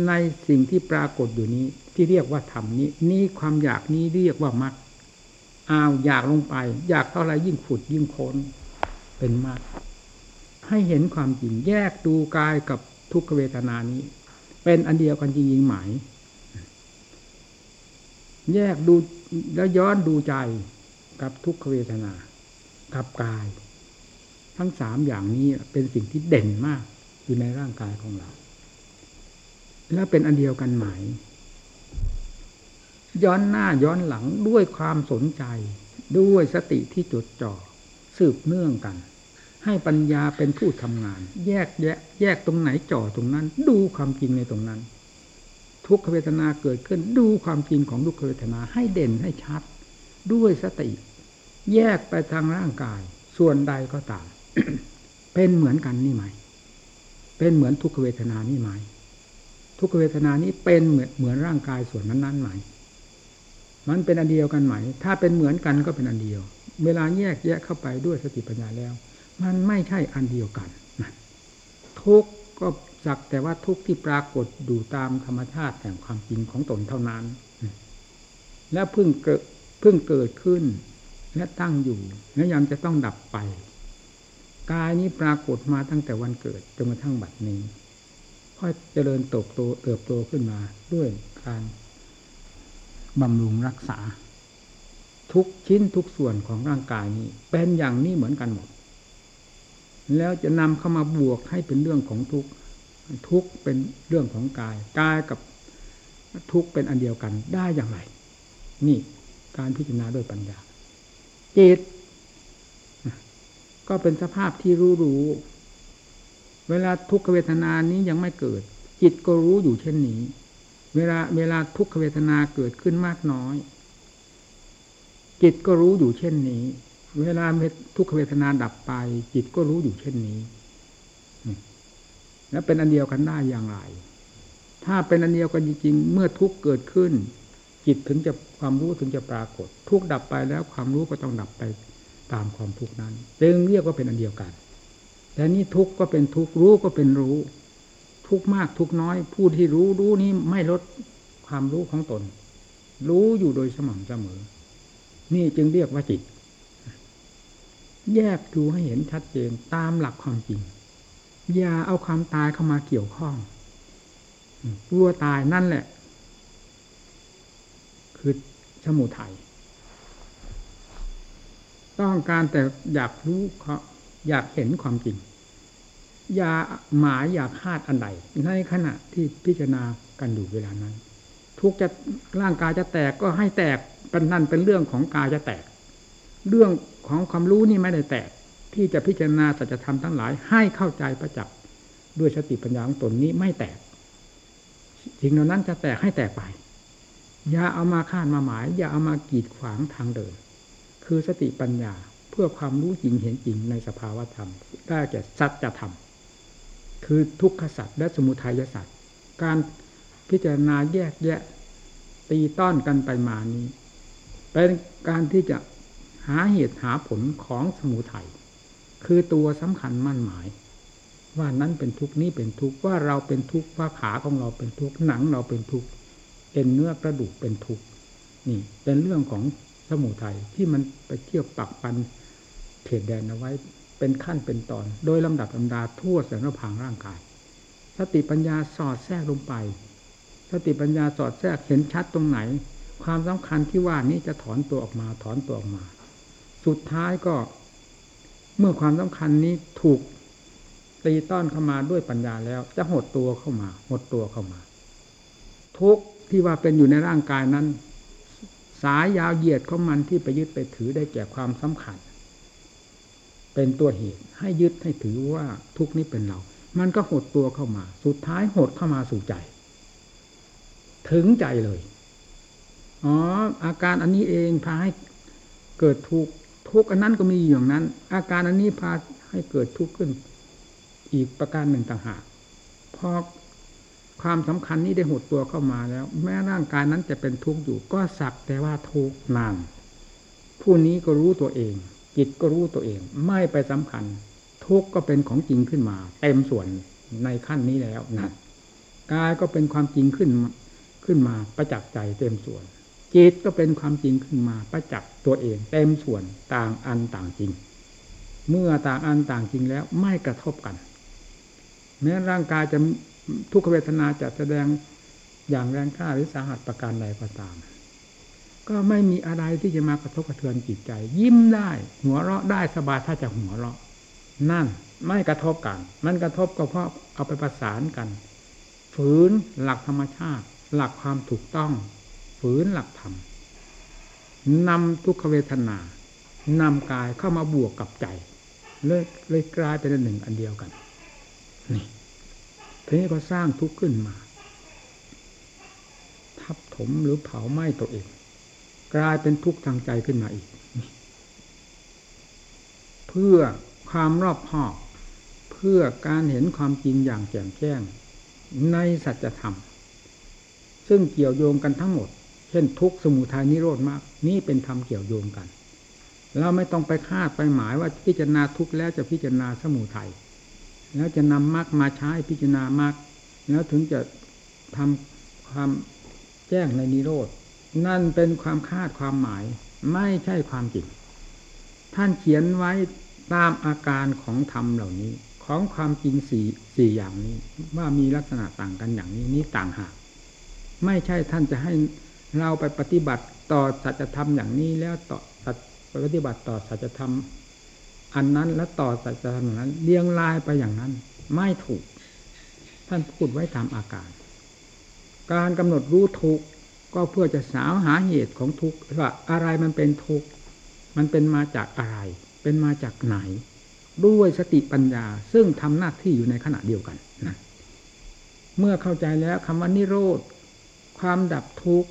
[SPEAKER 1] ในสิ่งที่ปรากฏอยู่นี้ ที่เรียกว่าธรรมนี้ นี่ความอยากนี้เรียกว่ามรรคอ้าวอยากลงไป อยากเท่าไรยิ่งขุดยิ่งค้นเป็นมากให้เห็นความจริงแยกดูกายกับทุกขเวทนานี้ เป็นอันเดียวกันจริงๆหมายแยกดูแล้วย้อนดูใจกับทุกขเวทนา กับกาย ทั้งสามอย่างนี้เป็นสิ่งที่เด่นมากอยู่ในร่างกายของเรา แล้วเป็นอันเดียวกันหมายย้อนหน้าย้อนหลังด้วยความสนใจ ด้วยสติที่จดจ่อสืบเนื่องกัน ให้ปัญญาเป็นผู้ทำงาน แยกแยะ แยกตรงไหนจ่อตรงนั้น ดูความจริงในตรงนั้น ทุกขเวทนาเกิดขึ้นดูความจริงของทุกขเวทนาให้เด่นให้ชัด ด้วยสติ แยกไปทางร่างกาย ส่วนใดก็ตาม เป็นเหมือนกันนี่ไหม เป็นเหมือนทุกขเวทนานี่ไหม ทุกขเวทนานี้เป็นเหมือนเหมือนร่างกายส่วนนั้นนั้นไหม มันเป็นอันเดียวกันไหม ถ้าเป็นเหมือนกันก็เป็นอันเดียว เวลาแยกแยะเข้าไปด้วยสติปัญญาแล้ว มันไม่ใช่อันเดียวกันนะทุกก็สักแต่ว่าทุกที่ปรากฏอยู่ตามธรรมชาติแห่งความจริงของตนเท่านั้น และเพิ่งเกิดเพิ่งเกิดขึ้น และตั้งอยู่ และยังจะต้องดับไป กายนี้ปรากฏมาตั้งแต่วันเกิดจนกระทั่งบัดนี้ค่อยเจริญโตโตเติบโตขึ้นมาด้วยการบำรุงรักษา ทุกชิ้นทุกส่วนของร่างกายนี้ เป็นอย่างนี้เหมือนกันหมด แล้วจะนำเข้ามาบวกให้เป็นเรื่องของทุกทุกเป็นเรื่องของกายกายกับทุกเป็นอันเดียวกันได้อย่างไร นี่การพิจารณาด้วยปัญญาจิต ก็เป็นสภาพที่รู้รู้ เวลาทุกขเวทนานี้ยังไม่เกิด จิตก็รู้อยู่เช่นนี้ เวลาเวลาทุกขเวทนาเกิดขึ้นมากน้อย จิตก็รู้อยู่เช่นนี้ เวลาทุกขเวทนาดับไป จิตก็รู้อยู่เช่นนี้ แล้วเป็นอันเดียวกันได้อย่างไร ถ้าเป็นอันเดียวกันจริงๆเมื่อทุกเกิดขึ้น จิตถึงจะความรู้ถึงจะปรากฏ ทุกดับไปแล้วความรู้ก็ต้องดับไป ตามความทุกนั้น จึงเรียกว่าเป็นอันเดียวกัน แต่นี้ทุกก็เป็นทุกรู้ก็เป็นรู้ ทุกมากทุกน้อย ผู้ที่รู้รู้นี้ไม่ลดความรู้ของตน รู้อยู่โดยสม่ำเสมอ นี่จึงเรียกว่าจิต แยกดูให้เห็นชัดเจนตามหลักความจริง อย่าเอาความตายเข้ามาเกี่ยวข้องกลัวตายนั่นแหละ คือสมุทัย ต้องการแต่อยากรู้อยากเห็นความจริง อย่าหมายอยากคาดอันใด ในขณะที่พิจารณากันอยู่เวลานั้น ทุกจะร่างกายจะแตกก็ให้แตกเป็นนั่นเป็นเรื่องของกายจะแตก เรื่องของความรู้นี่ไม่ได้แตก ที่จะพิจารณาสัจธรรมทั้งหลาย ให้เข้าใจประจักษ์ด้วยสติปัญญาของตนนี้ไม่แตกสิ่งเหล่านั้นจะแตกให้แตกไป อย่าเอามาคาดมาหมาย อย่าเอามากีดขวางทางเดิน คือสติปัญญาเพื่อความรู้จริงเห็นจริงในสภาวธรรม ได้แก่สัจธรรม คือทุกขสัจและสมุทัยสัจการพิจารณาแยกแยะตีต้อนกันไปมานี้เป็นการที่จะหาเหตุหาผลของสมุทัยคือตัวสำคัญมั่นหมาย ว่านั้นเป็นทุกนี้เป็นทุกว่าเราเป็นทุกว่าขาของเราเป็นทุกหนังเราเป็นทุกเอ็นเนื้อกระดูกเป็นทุกนี่เป็นเรื่องของ มุทัยที่มันไปเที่ยวปักปันเขตแดนเอาไว้ เป็นขั้นเป็นตอน โดยลำดับลำดาทั่วสารพังร่างกาย สติปัญญาสอดแทรกลงไป สติปัญญาสอดแทรกเห็นชัดตรงไหน ความสำคัญที่ว่านี้จะถอนตัวออกมาถอนตัวออกมา สุดท้ายก็เมื่อความสำคัญนี้ถูกตีต้อนเข้ามาด้วยปัญญาแล้ว จะหดตัวเข้ามา หดตัวเข้ามา ทุกที่ว่าเป็นอยู่ในร่างกายนั้น สายยาวเหยียดของมันที่ไปยึดไปถือได้แก่ความสำคัญ เป็นตัวเหตุให้ยึดให้ถือว่าทุกนี้เป็นเรา มันก็หดตัวเข้ามา สุดท้ายหดเข้ามาสู่ใจ ถึงใจเลยอ๋ออาการอันนี้เองพาให้เกิดทุกทุกอันนั้นก็มีอย่างนั้น อาการอันนี้พาให้เกิดทุกข์ขึ้น อีกประการหนึ่งต่างหากพอ ความสำคัญนี้ได้หดตัวเข้ามาแล้ว แม้ร่างกายนั้นจะเป็นทุกข์อยู่ ก็สักแต่ว่าทุกข์นานผู้นี้ก็รู้ตัวเอง จิตก็รู้ตัวเอง ไม่ไปสำคัญ ทุกข์ก็เป็นของจริงขึ้นมา เต็มส่วนในขั้นนี้แล้วนะกายก็เป็นความจริงขึ้นขึ้นมาประจักษ์ใจเต็มส่วน จิตก็เป็นความจริงขึ้นมาประจักษ์ตัวเอง เต็มส่วนต่างอันต่างจริง เมื่อต่างอันต่างจริงแล้วไม่กระทบกันแม้ร่างกายจะ ทุกขเวทนาจะแสดงอย่างแรงกล้าหรือสาหัสประการใดก็ตาม ก็ไม่มีอะไรที่จะมากระทบกระเทือนจิตใจ ยิ้มได้ หัวเราะได้สบายถ้าจะหัวเราะ นั่นไม่กระทบกัน มันกระทบก็เพราะเอาไปประสานกัน ฝืนหลักธรรมชาติ หลักความถูกต้อง ฝืนหลักธรรมนำทุกขเวทนานำกายเข้ามาบวกกับใจ เลยเลยกลายเป็นหนึ่งอันเดียวกัน นี่ ทีนี้ก็สร้างทุกข์ขึ้นมา ทับถมหรือเผาไหม้ตัวเอง กลายเป็นทุกข์ทางใจขึ้นมาอีก เพื่อความรอบคอบเพื่อการเห็นความจริงอย่างแจ่มแจ้ง ในสัจธรรม ซึ่งเกี่ยวโยงกันทั้งหมด เช่นทุกสมุทัยนิโรธมาก นี่เป็นธรรมเกี่ยวโยงกัน เราไม่ต้องไปคาดไปหมายว่าพิจารณาทุกข์แล้วจะพิจารณาสมุทัย แล้วจะนำมรรคมาใช้พิจารณามรรคแล้วถึงจะทำความแจ้งในนิโรธนั่นเป็นความคาดความหมาย ไม่ใช่ความจริง ท่านเขียนไว้ตามอาการของธรรมเหล่านี้ ของความจริงสี่สี่อย่างนี้ ว่ามีลักษณะต่างกันอย่างนี้นี้ต่างหากไม่ใช่ท่านจะให้เราไปปฏิบัติต่อสัจธรรมอย่างนี้แล้วต่อปฏิบัติต่อสัจธรรม อันนั้นและต่อสัจธรรมนั้นเลี้ยงลายไปอย่างนั้น ไม่ถูก ท่านพูดไว้ตามอาการ การกำหนดรู้ทุกก็เพื่อจะสาวหาเหตุของทุกว่าอะไรมันเป็นทุกมันเป็นมาจากอะไร เป็นมาจากไหน ด้วยสติปัญญา ซึ่งทำหน้าที่อยู่ในขณะเดียวกันนะเมื่อเข้าใจแล้วคำว่านิโรธ ความดับทุกข์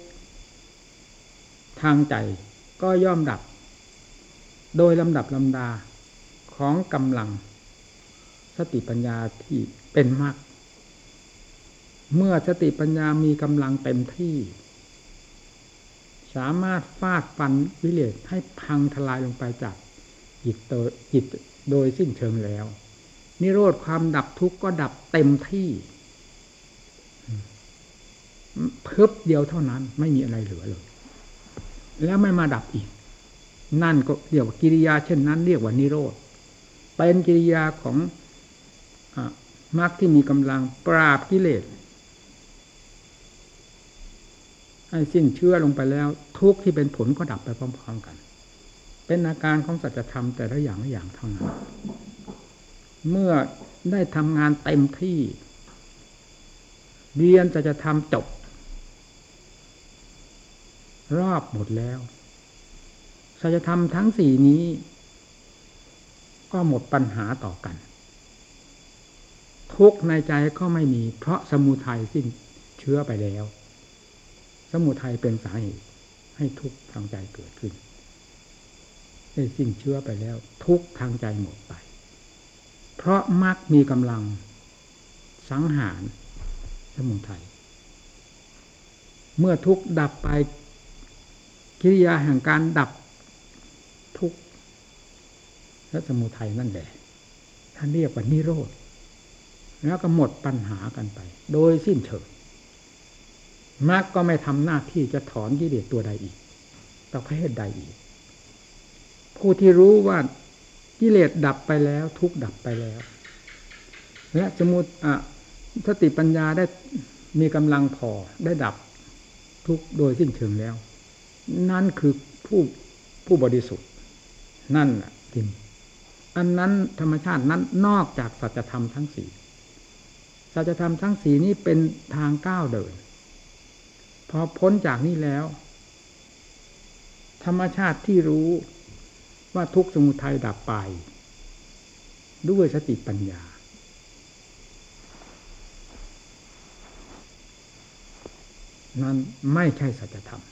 [SPEAKER 1] ทางใจก็ย่อมดับ โดยลำดับลำดา ของกำลัง สติปัญญาที่เป็นมากเมื่อสติปัญญามีกำลังเต็มที่ สามารถฟาดฟันวิเลศให้พังทลายลงไปจากจิตจิตโดยสิ้นเชิงแล้ว นิโรธความดับทุกข์ก็ดับเต็มที่เพิบเดียวเท่านั้น ไม่มีอะไรเหลือเลย แล้วไม่มาดับอีก นั่นก็เรียกว่ากิริยาเช่นนั้น เรียกว่านิโรธ เป็นกิริยาของมรรคที่มีกำลังปราบกิเลสให้สิ้นเชื่อลงไปแล้ว ทุกที่เป็นผลก็ดับไปพร้อม ๆกัน เป็นอาการของสัจธรรมแต่ละอย่างละอย่างเท่านั้นเมื่อได้ทำงานเต็มที่เรียนจะจะทำจบ รอบหมดแล้วสัจธรรมทั้งสี่นี้ ก็หมดปัญหาต่อกัน ทุกในใจก็ไม่มี เพราะสมุทัยสิ้นเชื้อไปแล้ว สมุทัยเป็นสาเหตุให้ทุกทางใจเกิดขึ้นได้สิ้นเชื้อไปแล้ว ทุกทางใจหมดไป เพราะมรรคมีกำลังสังหารสมุทัยเมื่อทุกดับไปกิริยาแห่งการดับ และสมุทัยนั่นแหละท่านเรียกว่านิโรธแล้วก็หมดปัญหากันไป โดยสิ้นเชิงมรรคก็ไม่ทำหน้าที่จะถอนกิเลสตัวใดอีกประเภทใดอีก ผู้ที่รู้ว่ากิเลสดับไปแล้ว ทุกดับไปแล้ว และสมุตอะสติปัญญาได้มีกำลังพอได้ดับทุกโดยสิ้นเชิงแล้ว นั่นคือผู้ผู้บริสุทธิ์ นั่นแหละจริง อันนั้นธรรมชาตินั้นนอกจากสัจธรรมทั้งสี่สัจธรรมทั้งสี่นี้เป็นทางก้าวเดิน พอพ้นจากนี้แล้ว ธรรมชาติที่รู้ว่าทุกสมุทัยดับไป ด้วยสติปัญญา นั้นไม่ใช่สัจธรรม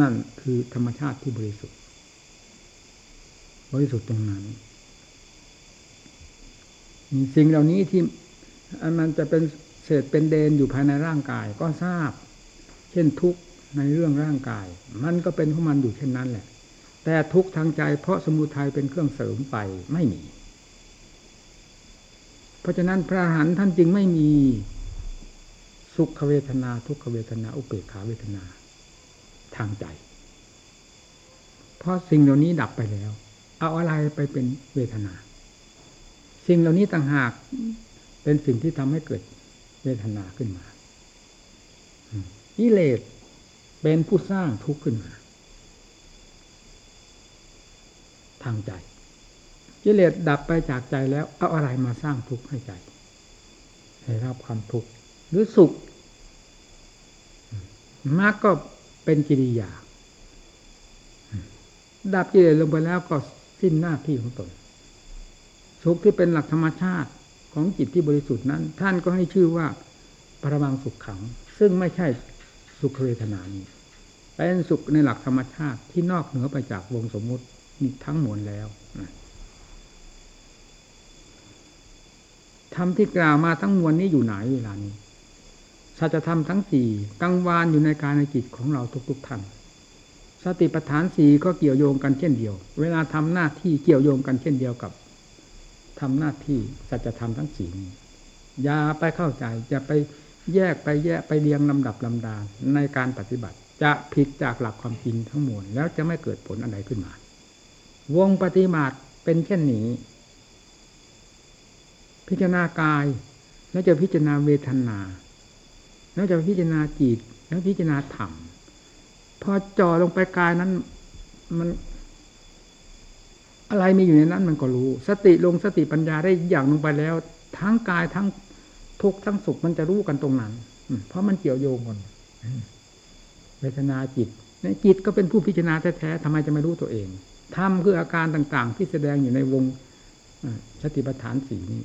[SPEAKER 1] นั่นคือธรรมชาติที่บริสุทธิ์ บริสุทธิ์ตรงนั้นสิ่งเหล่านี้ที่มันจะเป็นเศษเป็นเดนอยู่ภายในร่างกายก็ทราบ เช่นทุกข์ในเรื่องร่างกาย มันก็เป็นของมันอยู่เช่นนั้นแหละ แต่ทุกข์ทางใจเพราะสมุทัยเป็นเครื่องเสริมไปไม่มี เพราะฉะนั้นพระอรหันต์ท่านจึงไม่มีสุขเวทนา ทุกขเวทนา อุเบกขาเวทนา ทางใจ เพราะสิ่งเหล่านี้ดับไปแล้ว เอาอะไรไปเป็นเวทนา สิ่งเหล่านี้ต่างหากเป็นสิ่งที่ทำให้เกิดเวทนาขึ้นมากิเลสเป็นผู้สร้างทุกข์ขึ้นมา ทางใจกิเลสดับไปจากใจแล้ว เอาอะไรมาสร้างทุกข์ให้ใจ ให้รับความทุกข์หรือสุขมากก็เป็นกิริยาดับกิเลสลงไปแล้วก็ สิ้นหน้าที่ของตนสุขที่เป็นหลักธรรมชาติของจิตที่บริสุทธิ์นั้น ท่านก็ให้ชื่อว่าปรมังสุขขัง ซึ่งไม่ใช่สุขเวทนานี้เป็นสุขในหลักธรรมชาติที่นอกเหนือไปจากวงสมมุตินี่ทั้งหมดแล้วธรรมที่กล่าวมาทั้งมวลนี้อยู่ไหนเวลานี้สัจธรรมทั้งสี่กังวานอยู่ในการในจิตของเราทุกๆท่าน สติปัฏฐานสี่ก็เกี่ยวโยงกันเช่นเดียว เวลาทำหน้าที่เกี่ยวโยงกันเช่นเดียวกับทำหน้าที่สัจธรรมทั้งสี่นี้อย่าไปเข้าใจอย่าไปแยกไปแยกไปเรียงลำดับลำดาในการปฏิบัติ จะผิดจากหลักความจริงทั้งมวลแล้วจะไม่เกิดผลอะไรขึ้นมา วงปฏิบัติเป็นเช่นนี้ พิจารณากาย แล้วจะพิจารณาเวทนา แล้วจะพิจารณาจิตแล้วพิจารณาธรรม พอจ่อลงไปกายนั้น มัน อะไรมีอยู่ในนั้นมันก็รู้ สติลงสติปัญญาได้อย่างลงไปแล้ว ทั้งกายทั้งทุกข์ทั้งสุขมันจะรู้กันตรงนั้นเพราะมันเกี่ยวโยงกันเวทนาจิตในจิตก็เป็นผู้พิจารณาแท้ๆทำไมจะไม่รู้ตัวเองธรรมคืออาการต่าง ๆ ที่แสดงอยู่ในวงสติปัฏฐานสีนี้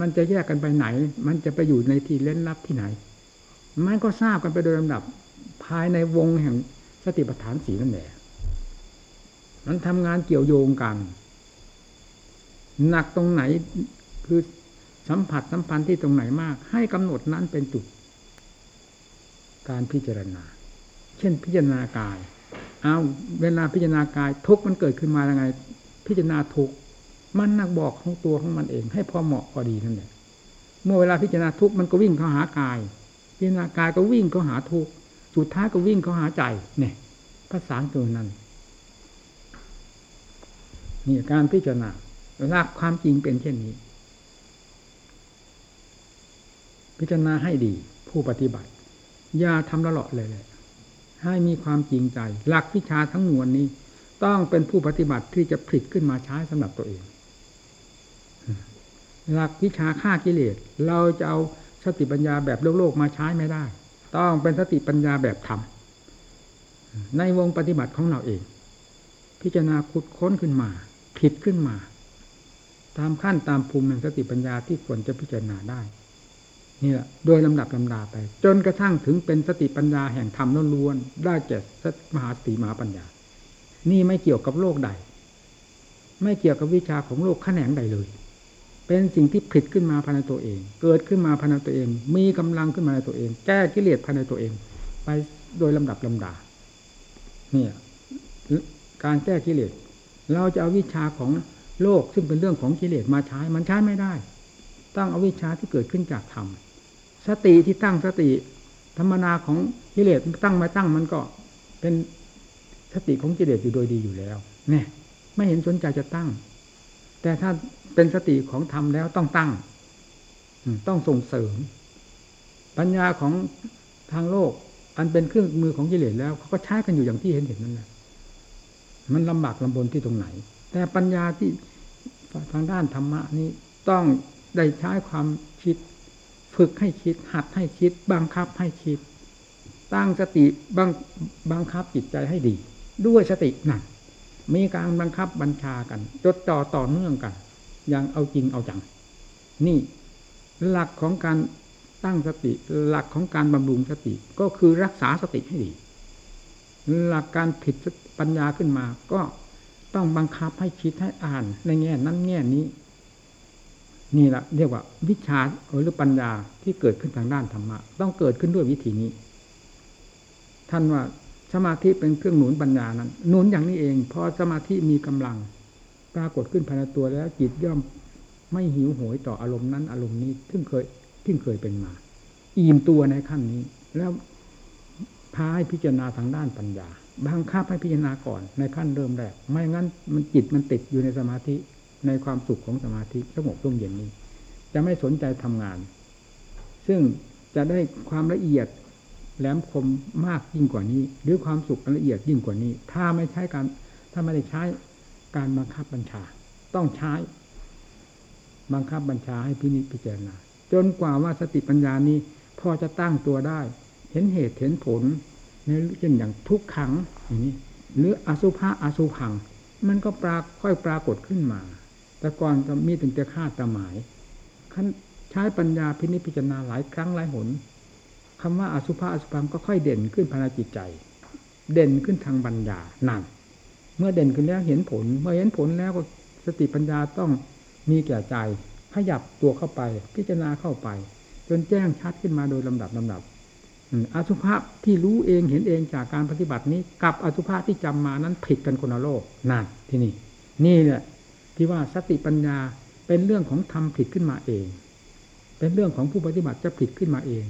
[SPEAKER 1] มันจะแยกกันไปไหน มันจะไปอยู่ในที่เล่นลับที่ไหน มันก็ทราบกันไปโดยลำดับ ภายในวงแห่ง สติปัฏฐานสีนั่นแหละมันทำงานเกี่ยวโยงกัน หนักตรงไหนคือสัมผัสสัมพันธ์ที่ตรงไหนมาก ให้กำหนดนั้นเป็นจุด การพิจารณา เช่นพิจารณากาย เอาเวลาพิจารณากายทุกมันเกิดขึ้นมายังไง พิจารณาทุกมันนักบอกของตัวของมันเอง ให้พอเหมาะพอดีนั่นแหละเมื่อเวลาพิจารณาทุกมันก็วิ่งเข้าหากาย พิจารณากายก็วิ่งเข้าหาทุก สุดท้ายก็วิ่งเข้าหาใจเนี่ยภาษาตัวนั้นนี่การพิจารณาหลักความจริงเป็นเช่นนี้ พิจารณาให้ดี ผู้ปฏิบัติ อย่าทำละเลาะเลยเลย ให้มีความจริงใจ หลักวิชาทั้งมวลนี้ ต้องเป็นผู้ปฏิบัติที่จะผลิตขึ้นมาใช้สำหรับตัวเอง หลักวิชาฆ่ากิเลสเราจะเอาสติปัญญาแบบโลกโลกมาใช้ไม่ได้ ต้องเป็นสติปัญญาแบบธรรมในวงปฏิบัติของเราเอง พิจารณาขุดค้นขึ้นมา ผิดขึ้นมา ตามขั้นตามภูมิแห่งสติปัญญาที่ควรจะพิจารณาได้นี่แหละโดยลำดับลำดาไป จนกระทั่งถึงเป็นสติปัญญาแห่งธรรมล้วนๆได้แก่มหาสติมหาปัญญา นี่ไม่เกี่ยวกับโลกใด ไม่เกี่ยวกับวิชาของโลกแขนงใดเลย เป็นสิ่งที่ผิดขึ้นมาภายในตัวเอง เกิดขึ้นมาภายในตัวเอง มีกำลังขึ้นมาในตัวเอง แก้กิเลสภายในตัวเอง ไปโดยลำดับลำดาเนี่ยการแก้กิเลส เราจะเอาวิชาของโลกซึ่งเป็นเรื่องของกิเลสมาใช้มันใช้ไม่ได้ ต้องเอาวิชาที่เกิดขึ้นจากธรรมสติที่ตั้งสติธรรมนาของกิเลสตั้งมาตั้งมันก็เป็นสติของกิเลสอยู่โดยดีอยู่แล้วเนี่ยไม่เห็นสนใจจะตั้ง แต่ถ้าเป็นสติของธรรมแล้วต้องตั้งต้องส่งเสริม ปัญญาของทางโลก อันเป็นเครื่องมือของกิเลสแล้วเขาก็ใช้กันอยู่อย่างที่เห็นเห็นนั่นแหละมันลำบากลำบนที่ตรงไหน แต่ปัญญาที่ทางด้านธรรมะนี้ต้องได้ใช้ความคิด ฝึกให้คิด หัดให้คิด บังคับให้คิด ตั้งสติบังบังคับจิตใจให้ดี ด้วยสตินั่น มีการบังคับบัญชากัน จดต่อต่อเนื่องกัน อย่างเอาจริงเอาจัง นี่หลักของการตั้งสติ หลักของการบำรุงสติก็คือรักษาสติให้ดี หลักการผิดปัญญาขึ้นมา ก็ต้องบังคับให้คิดให้อ่าน ในแง่นั้นแง่นี้ นี่แหละเรียกว่า วิชาหรือปัญญาที่เกิดขึ้นทางด้านธรรมะ ต้องเกิดขึ้นด้วยวิธีนี้ ท่านว่า สมาธิเป็นเครื่องหนุนปัญญานั้นหนุนอย่างนี้เองพอสมาธิมีกำลัง ปรากฏขึ้นภายในตัวแล้วจิตย่อมไม่หิวโหยต่ออารมณ์นั้น อารมณ์นี้ซึ่งเคยที่เคยเป็นมา อิ่มตัวในขั้นนี้ แล้วพาให้พิจารณาทางด้านปัญญาบังคับให้พิจารณาก่อนในขั้นเริ่มแรกไม่งั้นมันจิตมันติดอยู่ในสมาธิในความสุขของสมาธิสงบร่มเย็นนี้ จะไม่สนใจทำงาน ซึ่งจะได้ความละเอียด แหลมคมมากยิ่งกว่านี้ หรือความสุขละเอียดยิ่งกว่านี้ ถ้าไม่ใช้การถ้าไม่ได้ใช้การบังคับบัญชา ต้องใช้ บังคับบัญชาให้พินิจพิจารณาจนกว่าว่าสติปัญญานี้พอจะตั้งตัวได้ เห็นเหตุเห็นผลในเช่นอย่างทุกขังอย่างนี้หรืออสุภะอสุพัง มันก็ปราค่อยปรากฏขึ้นมา แต่ก่อนจะมีถึงแต่ค่าตหมายขั้นใช้ปัญญาพินิจพิจารณาหลายครั้งหลายหน คำว่าอสุภะอสุพังก็ค่อยเด่นขึ้นภายในจิตใจ เด่นขึ้นทางปัญญานั่นเมื่อเด่นขึ้นแล้วเห็นผล เมื่อเห็นผลแล้วก็สติปัญญาต้องมีแก่ใจขยับตัวเข้าไป พิจารณาเข้าไป จนแจ้งชัดขึ้นมาโดยลำดับลำดับอสุภะที่รู้เองเห็นเองจากการปฏิบัตินี้ กับอสุภะที่จำมานั้นผิดกันคนละโลกนั่นที่นี่ นี่แหละที่ว่าสติปัญญาเป็นเรื่องของทำผิดขึ้นมาเอง เป็นเรื่องของผู้ปฏิบัติจะผิดขึ้นมาเอง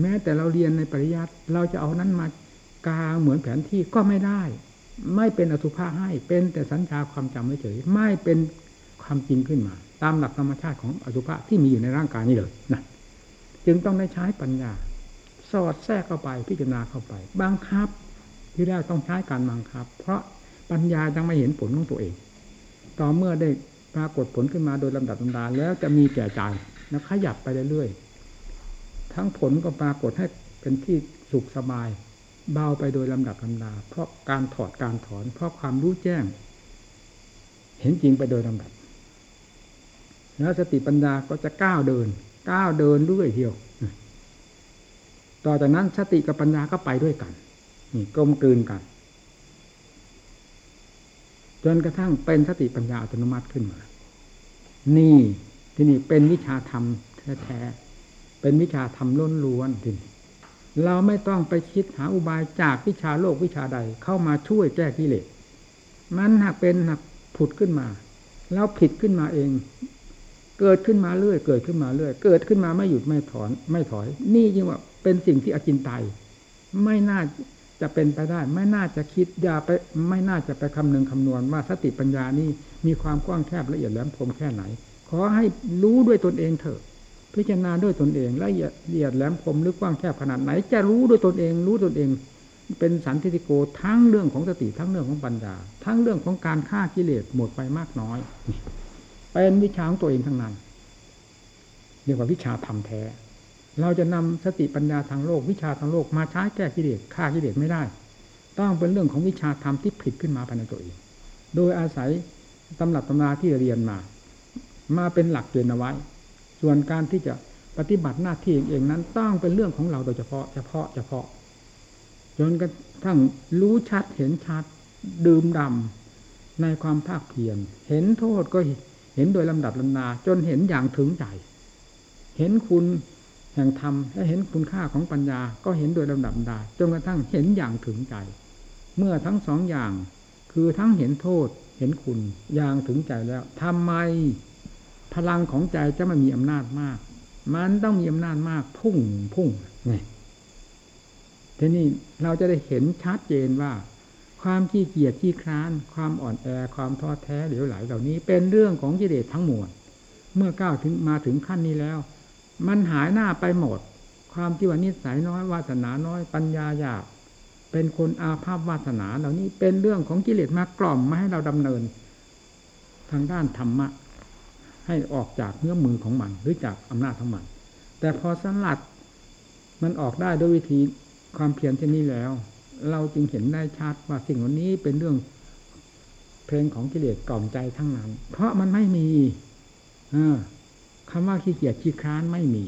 [SPEAKER 1] แม้แต่เราเรียนในปริยัติเราจะเอานั้นมากางเหมือนแผนที่ก็ไม่ได้ ไม่เป็นอสุภะให้เป็นแต่สัญญาความจำเฉยๆไม่เป็นความจริงขึ้นมา ตามหลักธรรมชาติของอสุภะที่มีอยู่ในร่างกายนี้เลยนะจึงต้องได้ใช้ปัญญา สอดแทรกเข้าไปพิจารณาเข้าไปบังคับ ที่แรกต้องใช้การบังคับ เพราะปัญญายังไม่เห็นผลของตัวเอง ต่อเมื่อได้ปรากฏผลขึ้นมาโดยลำดับลำดาแล้วจะมีแก่ใจแล้วขยับไปเรื่อยๆ ทั้งผลก็ปรากฏให้เป็นที่สุขสบาย เบาไปโดยลำดับลำดา เพราะการถอดการถอน เพราะความรู้แจ้ง เห็นจริงไปโดยลำดับ แล้วสติปัญญาก็จะก้าวเดิน ก้าวเดินเรื่อยเที่ยว ต่อจากนั้นสติกับปัญญาก็ไปด้วยกัน นี่กลมกลืนกัน จนกระทั่งเป็นสติปัญญาอัตโนมัติขึ้นมา นี่ที่นี่เป็นวิชาธรรมแท้ๆ เป็นวิชาธรรมล้นล้วนทีเราไม่ต้องไปคิดหาอุบายจากวิชาโลกวิชาใดเข้ามาช่วยแก้กิเลสมันหากเป็นหากผุดขึ้นมา แล้วผิดขึ้นมาเอง เกิดขึ้นมาเรื่อย เกิดขึ้นมาเรื่อย เกิดขึ้นมาไม่หยุดไม่ถอน ไม่ถอย นี่ยิ่งว่าเป็นสิ่งที่อจินไตยไม่น่าจะเป็นไปได้ ไม่น่าจะคิดอย่าไปไม่น่าจะไปคำนึงคำนวณว่าสติปัญญานี่มีความกว้างแคบละเอียดแหลมคมแค่ไหน ขอให้รู้ด้วยตนเองเถอะ พิจารณาด้วยตนเองละเอียดละเอียดแหลมคมหรือกว้างแคบขนาดไหน จะรู้ด้วยตนเอง รู้ตนเอง เป็นสันติโกทั้งเรื่องของสติทั้งเรื่องของปัญญา ทั้งเรื่องของการฆ่ากิเลสหมดไปมากน้อยเป็นวิชาของตัวเองทั้งนั้นเรียกว่าวิชาธรรมแท้ เราจะนำสติปัญญาทางโลก วิชาทางโลกมาใช้แก้กิเลสฆ่ากิเลสไม่ได้ ต้องเป็นเรื่องของวิชาธรรมที่ผิดขึ้นมาภายในตัวเอง โดยอาศัยตำรับตำราที่เรียนมา มาเป็นหลักเกณฑ์เอาไว้ ส่วนการที่จะปฏิบัติหน้าที่เองนั้น ต้องเป็นเรื่องของเราโดยเฉพาะเฉพาะเฉพาะจนกระทั่งรู้ชัดเห็นชัดดื่มดำในความภาคเพียรเห็นโทษก็เห็นโดยลำดับลำนา จนเห็นอย่างถึงใจ เห็นคุณแห่งธรรมและเห็นคุณค่าของปัญญาก็เห็นโดยลำดับลำดาจนกระทั่งเห็นอย่างถึงใจ เมื่อทั้งสองอย่าง คือทั้งเห็นโทษเห็นคุณอย่างถึงใจแล้วทำไม พลังของใจจะไม่มีอำนาจมาก มันต้องมีอำนาจมาก พุ่งพุ่งไงทีนี้เราจะได้เห็นชัดเจนว่า ความขี้เกียจขี้คร้าน ความอ่อนแอความท้อแท้เหลวไหลเหล่านี้ เป็นเรื่องของกิเลสทั้งมวลเมื่อก้าวถึงมาถึงขั้นนี้แล้ว มันหายหน้าไปหมด ความที่ว่านิสัยน้อยวาสนาน้อยปัญญาหยาบเป็นคนอาภาพวาสนาเหล่านี้เป็นเรื่องของกิเลสมากล่อมมาให้เราดำเนิน ทางด้านธรรมะ ให้ออกจากเนื้อมือของมัน หรือจากอำนาจของมัน แต่พอสลัดมันออกได้ด้วยวิธีความเพียรเช่นนี้แล้ว เราจึงเห็นได้ชัดว่าสิ่งเหล่านี้เป็นเรื่องเพลงของกิเลสกล่อมใจทั้งนั้น เพราะมันไม่มีคำว่าขี้เกียจขี้ค้านไม่มี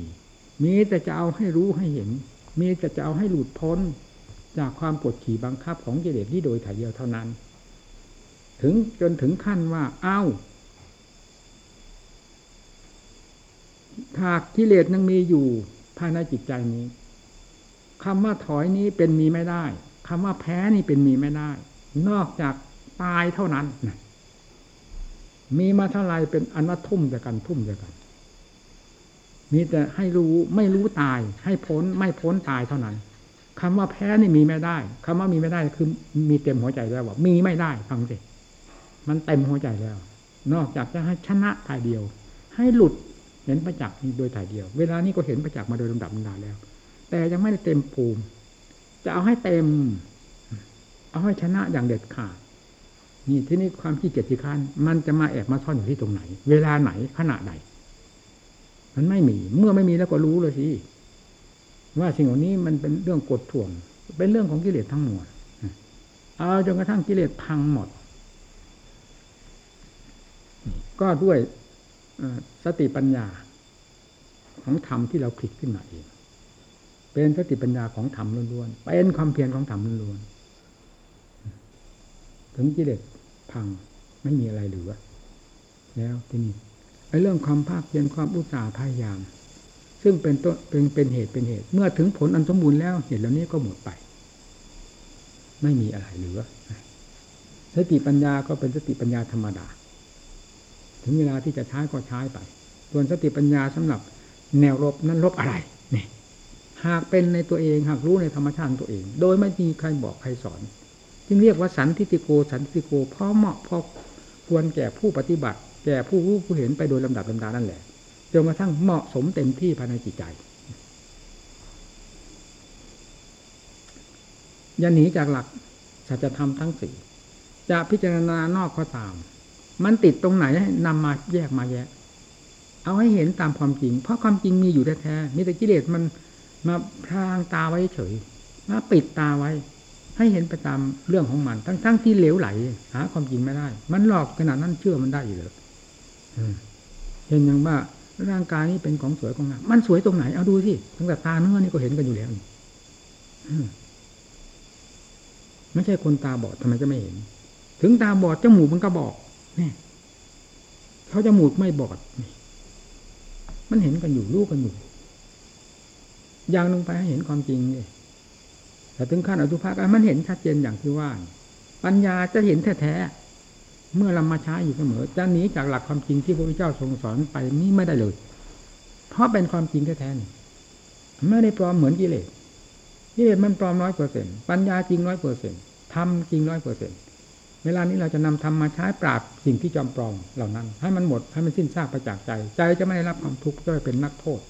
[SPEAKER 1] มีแต่จะเอาให้รู้ให้เห็น มีแต่จะเอาให้หลุดพ้น จากความกดขี่บังคับของกิเลสที่โดยถ่ายเดียวเท่านั้น ถึงจนถึงขั้นว่า เอ้า หากกิเลสยังมีอยู่ภายในจิตใจนี้คำว่าถอยนี้เป็นมีไม่ได้คำว่าแพ้นี่เป็นมีไม่ได้ นอกจากตายเท่านั้นมีมาเท่าไรเป็นอันว่าทุ่มจะกันทุ่มจะกัน มีแต่ให้รู้ไม่รู้ตาย ให้พ้นไม่พ้นตายเท่านั้นคำว่าแพ้นี่มีไม่ได้คำว่ามีไม่ได้คือมีเต็มหัวใจแล้วว่ามีไม่ได้ฟังสิมันเต็มหัวใจแล้ว นอกจากจะให้ชนะทายเดียว ให้หลุด เห็นประจักษ์โดยถ่ายเดียว เวลานี้ก็เห็นประจักษ์มาโดยลำดับลำดาแล้ว แต่ยังไม่ได้เต็มภูมิ จะเอาให้เต็ม เอาให้ชนะอย่างเด็ดขาดนี่ที่นี่ความขี้เกียจขี้ค้านมันจะมาแอบมาซ่อนอยู่ที่ตรงไหน เวลาไหนขณะใดมันไม่มี เมื่อไม่มีแล้วก็รู้เลยสิว่าสิ่งเหล่านี้มันเป็นเรื่องกดท่วง เป็นเรื่องของกิเลสทั้งหมดเอาจนกระทั่งกิเลสพังหมด ก็ด้วย สติปัญญา ของธรรมที่เราคลิกขึ้นมาเอง เป็นสติปัญญาของธรรมล้วนๆเป็นความเพียรของธรรมล้วนๆถึงกิเลสพังไม่มีอะไรเหลือแล้วที่นี่ไอ้เรื่องความภาคเพียรความอุตสาห์พยายาม ซึ่งเป็นต้นเป็นเป็นเหตุเป็นเหตุ เมื่อถึงผลอันสมบูรณ์แล้วเหตุเหล่านี้ก็หมดไป ไม่มีอะไรเหลือสติปัญญาก็เป็นสติปัญญาธรรมดา ถึงเวลาที่จะใช้ก็ใช้ไป ส่วนสติปัญญาสำหรับแนวรบนั้นรบอะไรนี่หากเป็นในตัวเองหากรู้ในธรรมชาติตัวเอง โดยไม่มีใครบอกใครสอน จึงเรียกว่าสันทิติโกสันติโกพราะเหมาะพอควรแก่ผู้ปฏิบัติ แก่ผู้รู้ผู้เห็นไปโดยลำดับลำดานั่นแหละจนกระทั่งเหมาะสมเต็มที่ภายในจิตใจอย่าหนีจากหลักสัจธรรมทั้งสี่จะพิจารณานอกก็ตาม มันติดตรงไหนให้นำมาแยกมาแยก เอาให้เห็นตามความจริง เพราะความจริงมีอยู่แท้ๆมีแต่กิเลสมันมาพรางตาไว้เฉยมาปิดตาไว้ ให้เห็นไปตามเรื่องของมัน ทั้งๆทที่เหลวไหล หา ความจริงไม่ได้ มันหลอกขนาดนั้นเชื่อมันได้อยู่เลยเห็นอย่างว่าร่างกายนี้เป็นของสวยของงามมันสวยตรงไหนเอาดูสิตั้งแต่ตาเนื้อนี่ก็เห็นกันอยู่แล้วไม่ใช่คนตาบอดทำไมจะไม่เห็น ถึงตาบอดจมูกมันก็บอก นี่เขาจมูกไม่บอด มันเห็นกันอยู่รู้กันอยู่ยางลงไปให้เห็นความจริงเลยแต่ถึงขั้นอสุภะมันเห็นชัดเจนอย่างที่ว่า ปัญญาจะเห็นแท้ๆเมื่อเรามาใช้อยู่เสมอจะหนีจากหลักความจริงที่พระพุทธเจ้าทรงสอนไปนี้ไม่ได้เลย เพราะเป็นความจริงแท้ๆไม่ได้ปลอมเหมือนกิเลสกิเลสมันปลอมร้อยเปอร์เซ็นปัญญาจริงร้อยเปอร์เซ็นทำจริงร้อยเปอร์เซ็นต์ เวลานี้เราจะนำทำมาใช้ปราบสิ่งที่จอมปลอมเหล่านั้น ให้มันหมดให้มันสิ้นซากไปจากใจ ใจจะไม่ได้รับความทุกข์จะเป็นนักโทษ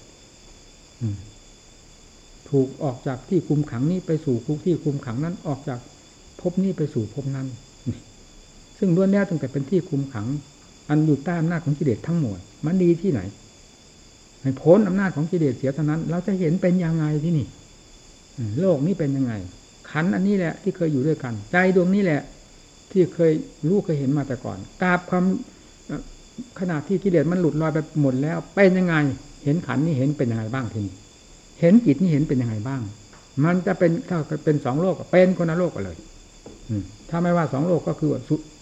[SPEAKER 1] ถูกออกจากที่คุมขังนี้ไปสู่คุกที่คุมขังนั้นออกจากภพนี้ไปสู่ภพนั้นซึ่งล้วนแล้วตั้งแต่เป็นที่คุมขัง อันอยู่ใต้อำนาจของกิเลสทั้งหมด มันดีที่ไหนให้พ้นอำนาจของกิเลสเสียเท่านั้น เราจะเห็นเป็นยังไงที่นี่โลกนี้เป็นยังไง ขันอันนี้แหละที่เคยอยู่ด้วยกัน ใจดวงนี้แหละ ที่เคยรู้เคยเห็นมาแต่ก่อนกราบความขนาดที่กิเลสมันหลุดลอยไปหมดแล้วเป็นยังไง เห็นขันนี้เห็นเป็นยังไงบ้างทีนี้เห็นจิตนี่เห็นเป็นยังไงบ้าง มันจะเป็นถ้าเป็นสองโลกเป็นคนละโลกกันเลยถ้าไม่ว่าสองโลกก็คือ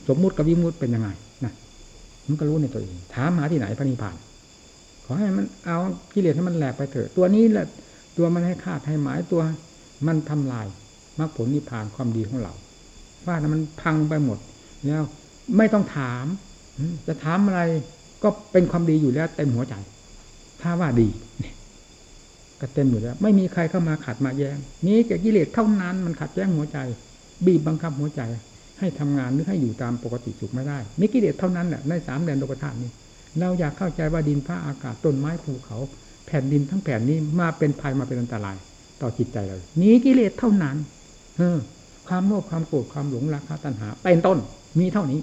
[SPEAKER 1] สมมุติกับวิมุติเป็นยังไงนะมันก็รู้ในตัวเองถามหาที่ไหนพระนิพพาน ขอให้มันเอากิเลสให้มันแหลกไปเถอะตัวนี้แหละตัวมันให้คาดให้หมายตัว มันทำลายมรรคผลนิพพานความดีของเรา ว่ามันพังไปหมดแล้วไม่ต้องถามจะถามอะไรก็เป็นความดีอยู่แล้วเต็มหัวใจ ถ้าว่าดีก็เต็มอยู่แล้ว ไม่มีใครเข้ามาขัดมาแย้งนี้แก่กิเลสเท่านั้นมันขัดแย้งหัวใจ บีบบังคับหัวใจ ให้ทำงานหรือให้อยู่ตามปกติสุขไม่ได้มีกิเลสเท่านั้นแหละในสามแดนโลกธาตุนี้ เราอยากเข้าใจว่าดินผ้าอากาศต้นไม้ภูเขาแผ่นดินทั้งแผ่นนี้มาเป็นภัยมาเป็นอันตราย ต่อจิตใจเรานี้กิเลสเท่านั้น เออ ความโลภความโกรธความหลงราคะตัณหา เป็นต้นมีเท่านี้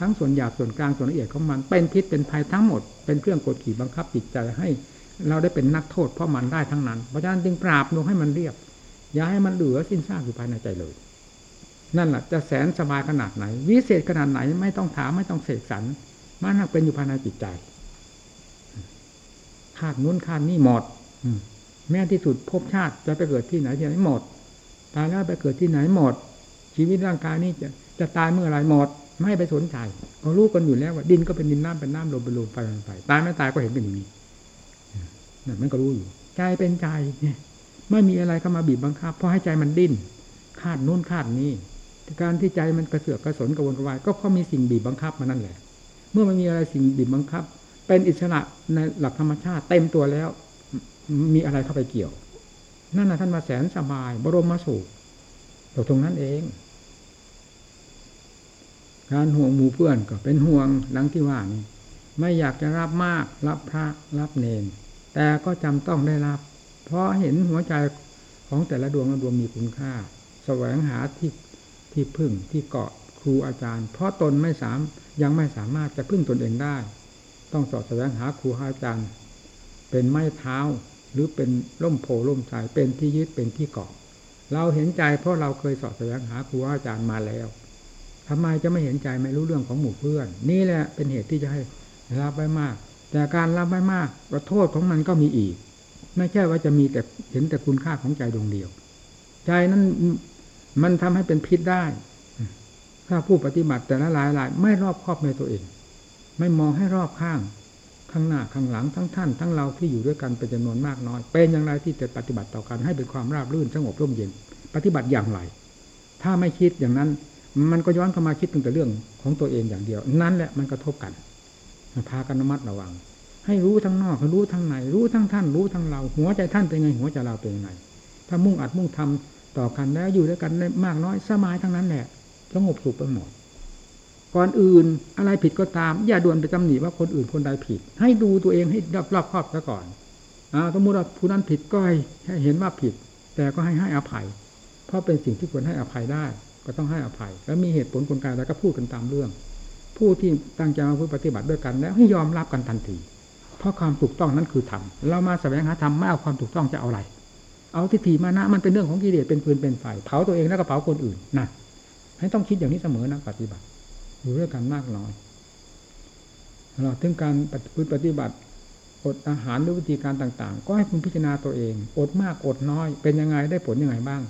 [SPEAKER 1] ทั้งส่วนหยาบส่วนกลางส่วนละเอียดของมันเป็นพิษเป็นภัยทั้งหมด เป็นเครื่องกดขี่บังคับจิตใจให้ เราได้เป็นนักโทษเพราะมันได้ทั้งนั้นเพราะฉะนั้นจึงปราบลงให้มันเรียบ อย่าให้มันเหลือสิ้นซากอยู่ภายในใจเลย นั่นแหละจะแสนสบายขนาดไหน วิเศษขนาดไหนไม่ต้องถามไม่ต้องเสกสรรมันนักเป็นอยู่ภายในจิตใจคาดนู้นคาดนี่หมดแม้ที่สุดภพชาติจะไปเกิดที่ไหนที่ไหนหมด ตายแล้วไปเกิดที่ไหนหมด ชีวิตร่างกายนี้จะจะตายเมื่อไรหมด ไม่ไปสนใจเขารู้กันอยู่แล้วว่าดินก็เป็นดินน้ำเป็นน้ำลมเป็นลมไฟเป็นไฟตายไม่ตายก็เห็นกันอยู่นี่นั่นมันก็รู้อยู่ใจเป็นใจเนี่ยไม่มีอะไรเข้ามาบีบบังคับเพราะให้ใจมันดิ้นคาดนู้นคาดนี้การที่ใจมันกระเสือกกระสนกระวนกระวาย ก็เพราะมีสิ่งบีบบังคับมานั่นแหละ เมื่อมันมีอะไรสิ่งบีบบังคับ เป็นอิสระในหลักธรรมชาติเต็มตัวแล้ว มีอะไรเข้าไปเกี่ยว นั่นนะท่านมาแสนสบาย บรมมาสุขตรงนั้นเอง การห่วงหมู่เพื่อนก็เป็นห่วงดังที่ว่านี่ไม่อยากจะรับมาก รับพระรับเนน แต่ก็จำต้องได้รับ เพราะเห็นหัวใจของแต่ละดวงละดวงมีคุณค่า แสวงหาที่ที่พึ่งที่เกาะครูอาจารย์ เพราะตนไม่สามยังไม่สามารถจะพึ่งตนเองได้ ต้องสอบแสวงหาครูอาจารย์ เป็นไม้เท้า รือเป็นร่มโพล่มชายเป็นที่ยึดเป็นที่เกาะเราเห็นใจเพราะเราเคยสอบแสวงหาครูอาจารย์มาแล้วทำไมจะไม่เห็นใจไม่รู้เรื่องของหมู่เพื่อน นี่แหละเป็นเหตุที่จะให้รับไว้มาก แต่การรับไม่มากโทษของมันก็มีอีก ไม่ใช่ว่าจะมีแต่เห็นแต่คุณค่าของใจดวงเดียว ใจนั้นมันทำให้เป็นพิษได้ ถ้าผู้ปฏิบัติแต่ละหลายหลายไม่รอบครอบในตัวเอง ไม่มองให้รอบข้าง ข้างหน้าข้างหลังทั้งท่านทั้งเราที่อยู่ด้วยกันเป็นจำนวนมากน้อย เป็นอย่างไรที่จะปฏิบัติต่อกันให้เป็นความราบรื่นสงบร่มเย็น ปฏิบัติอย่างไร ถ้าไม่คิดอย่างนั้น มันก็ย้อนเข้ามาคิดตั้งแต่เรื่องของตัวเองอย่างเดียว นั่นแหละมันกระทบกันพากันระมัดระวัง ให้รู้ทั้งนอกรู้ทั้งในรู้ทั้งท่านรู้ทั้งเรา หัวใจท่านเป็นไงหัวใจเราเป็นไง ถ้ามุ่งอัดมุ่งทำต่อกันแล้วอยู่ด้วยกันได้มากน้อยสมายทั้งนั้นแหละสงบสุขไปหมด ก่อนอื่นอะไรผิดก็ตาม อย่าด่วนไปจำหนีว่าคนอื่นคนใดผิด ให้ดูตัวเองให้รอบรอบครอบซะก่อนอาสมมติว่าผู้นั้นผิดก็ให้เห็นว่าผิด แต่ก็ให้ให้อภัย เพราะเป็นสิ่งที่ควรให้อภัยได้ ก็ต้องให้อภัย แล้วมีเหตุผลกลไกแล้วก็พูดกันตามเรื่อง ผู้ที่ตั้งใจมาพูดปฏิบัติด้วยกัน แล้วให้ยอมรับกันทันที เพราะความถูกต้องนั้นคือธรรมเรามาแสวงหาธรรมไม่เอาความถูกต้องจะเอาอะไร เอาทิฏฐิมานะมันเป็นเรื่องของกิเลสเป็นปืนเป็นไฟเผาตัวเองแล้วก็เผาคนอื่นนะให้ต้องคิดอย่างนี้เสมอนะปฏิบัติ อยู่ด้วยกันมากน้อยเราถึงการปฏิบัติ อดอาหารหรือวิธีการต่าง ๆ ก็ให้คุณพิจารณาตัวเอง อดมากอดน้อย เป็นยังไงได้ผลยังไงบ้าง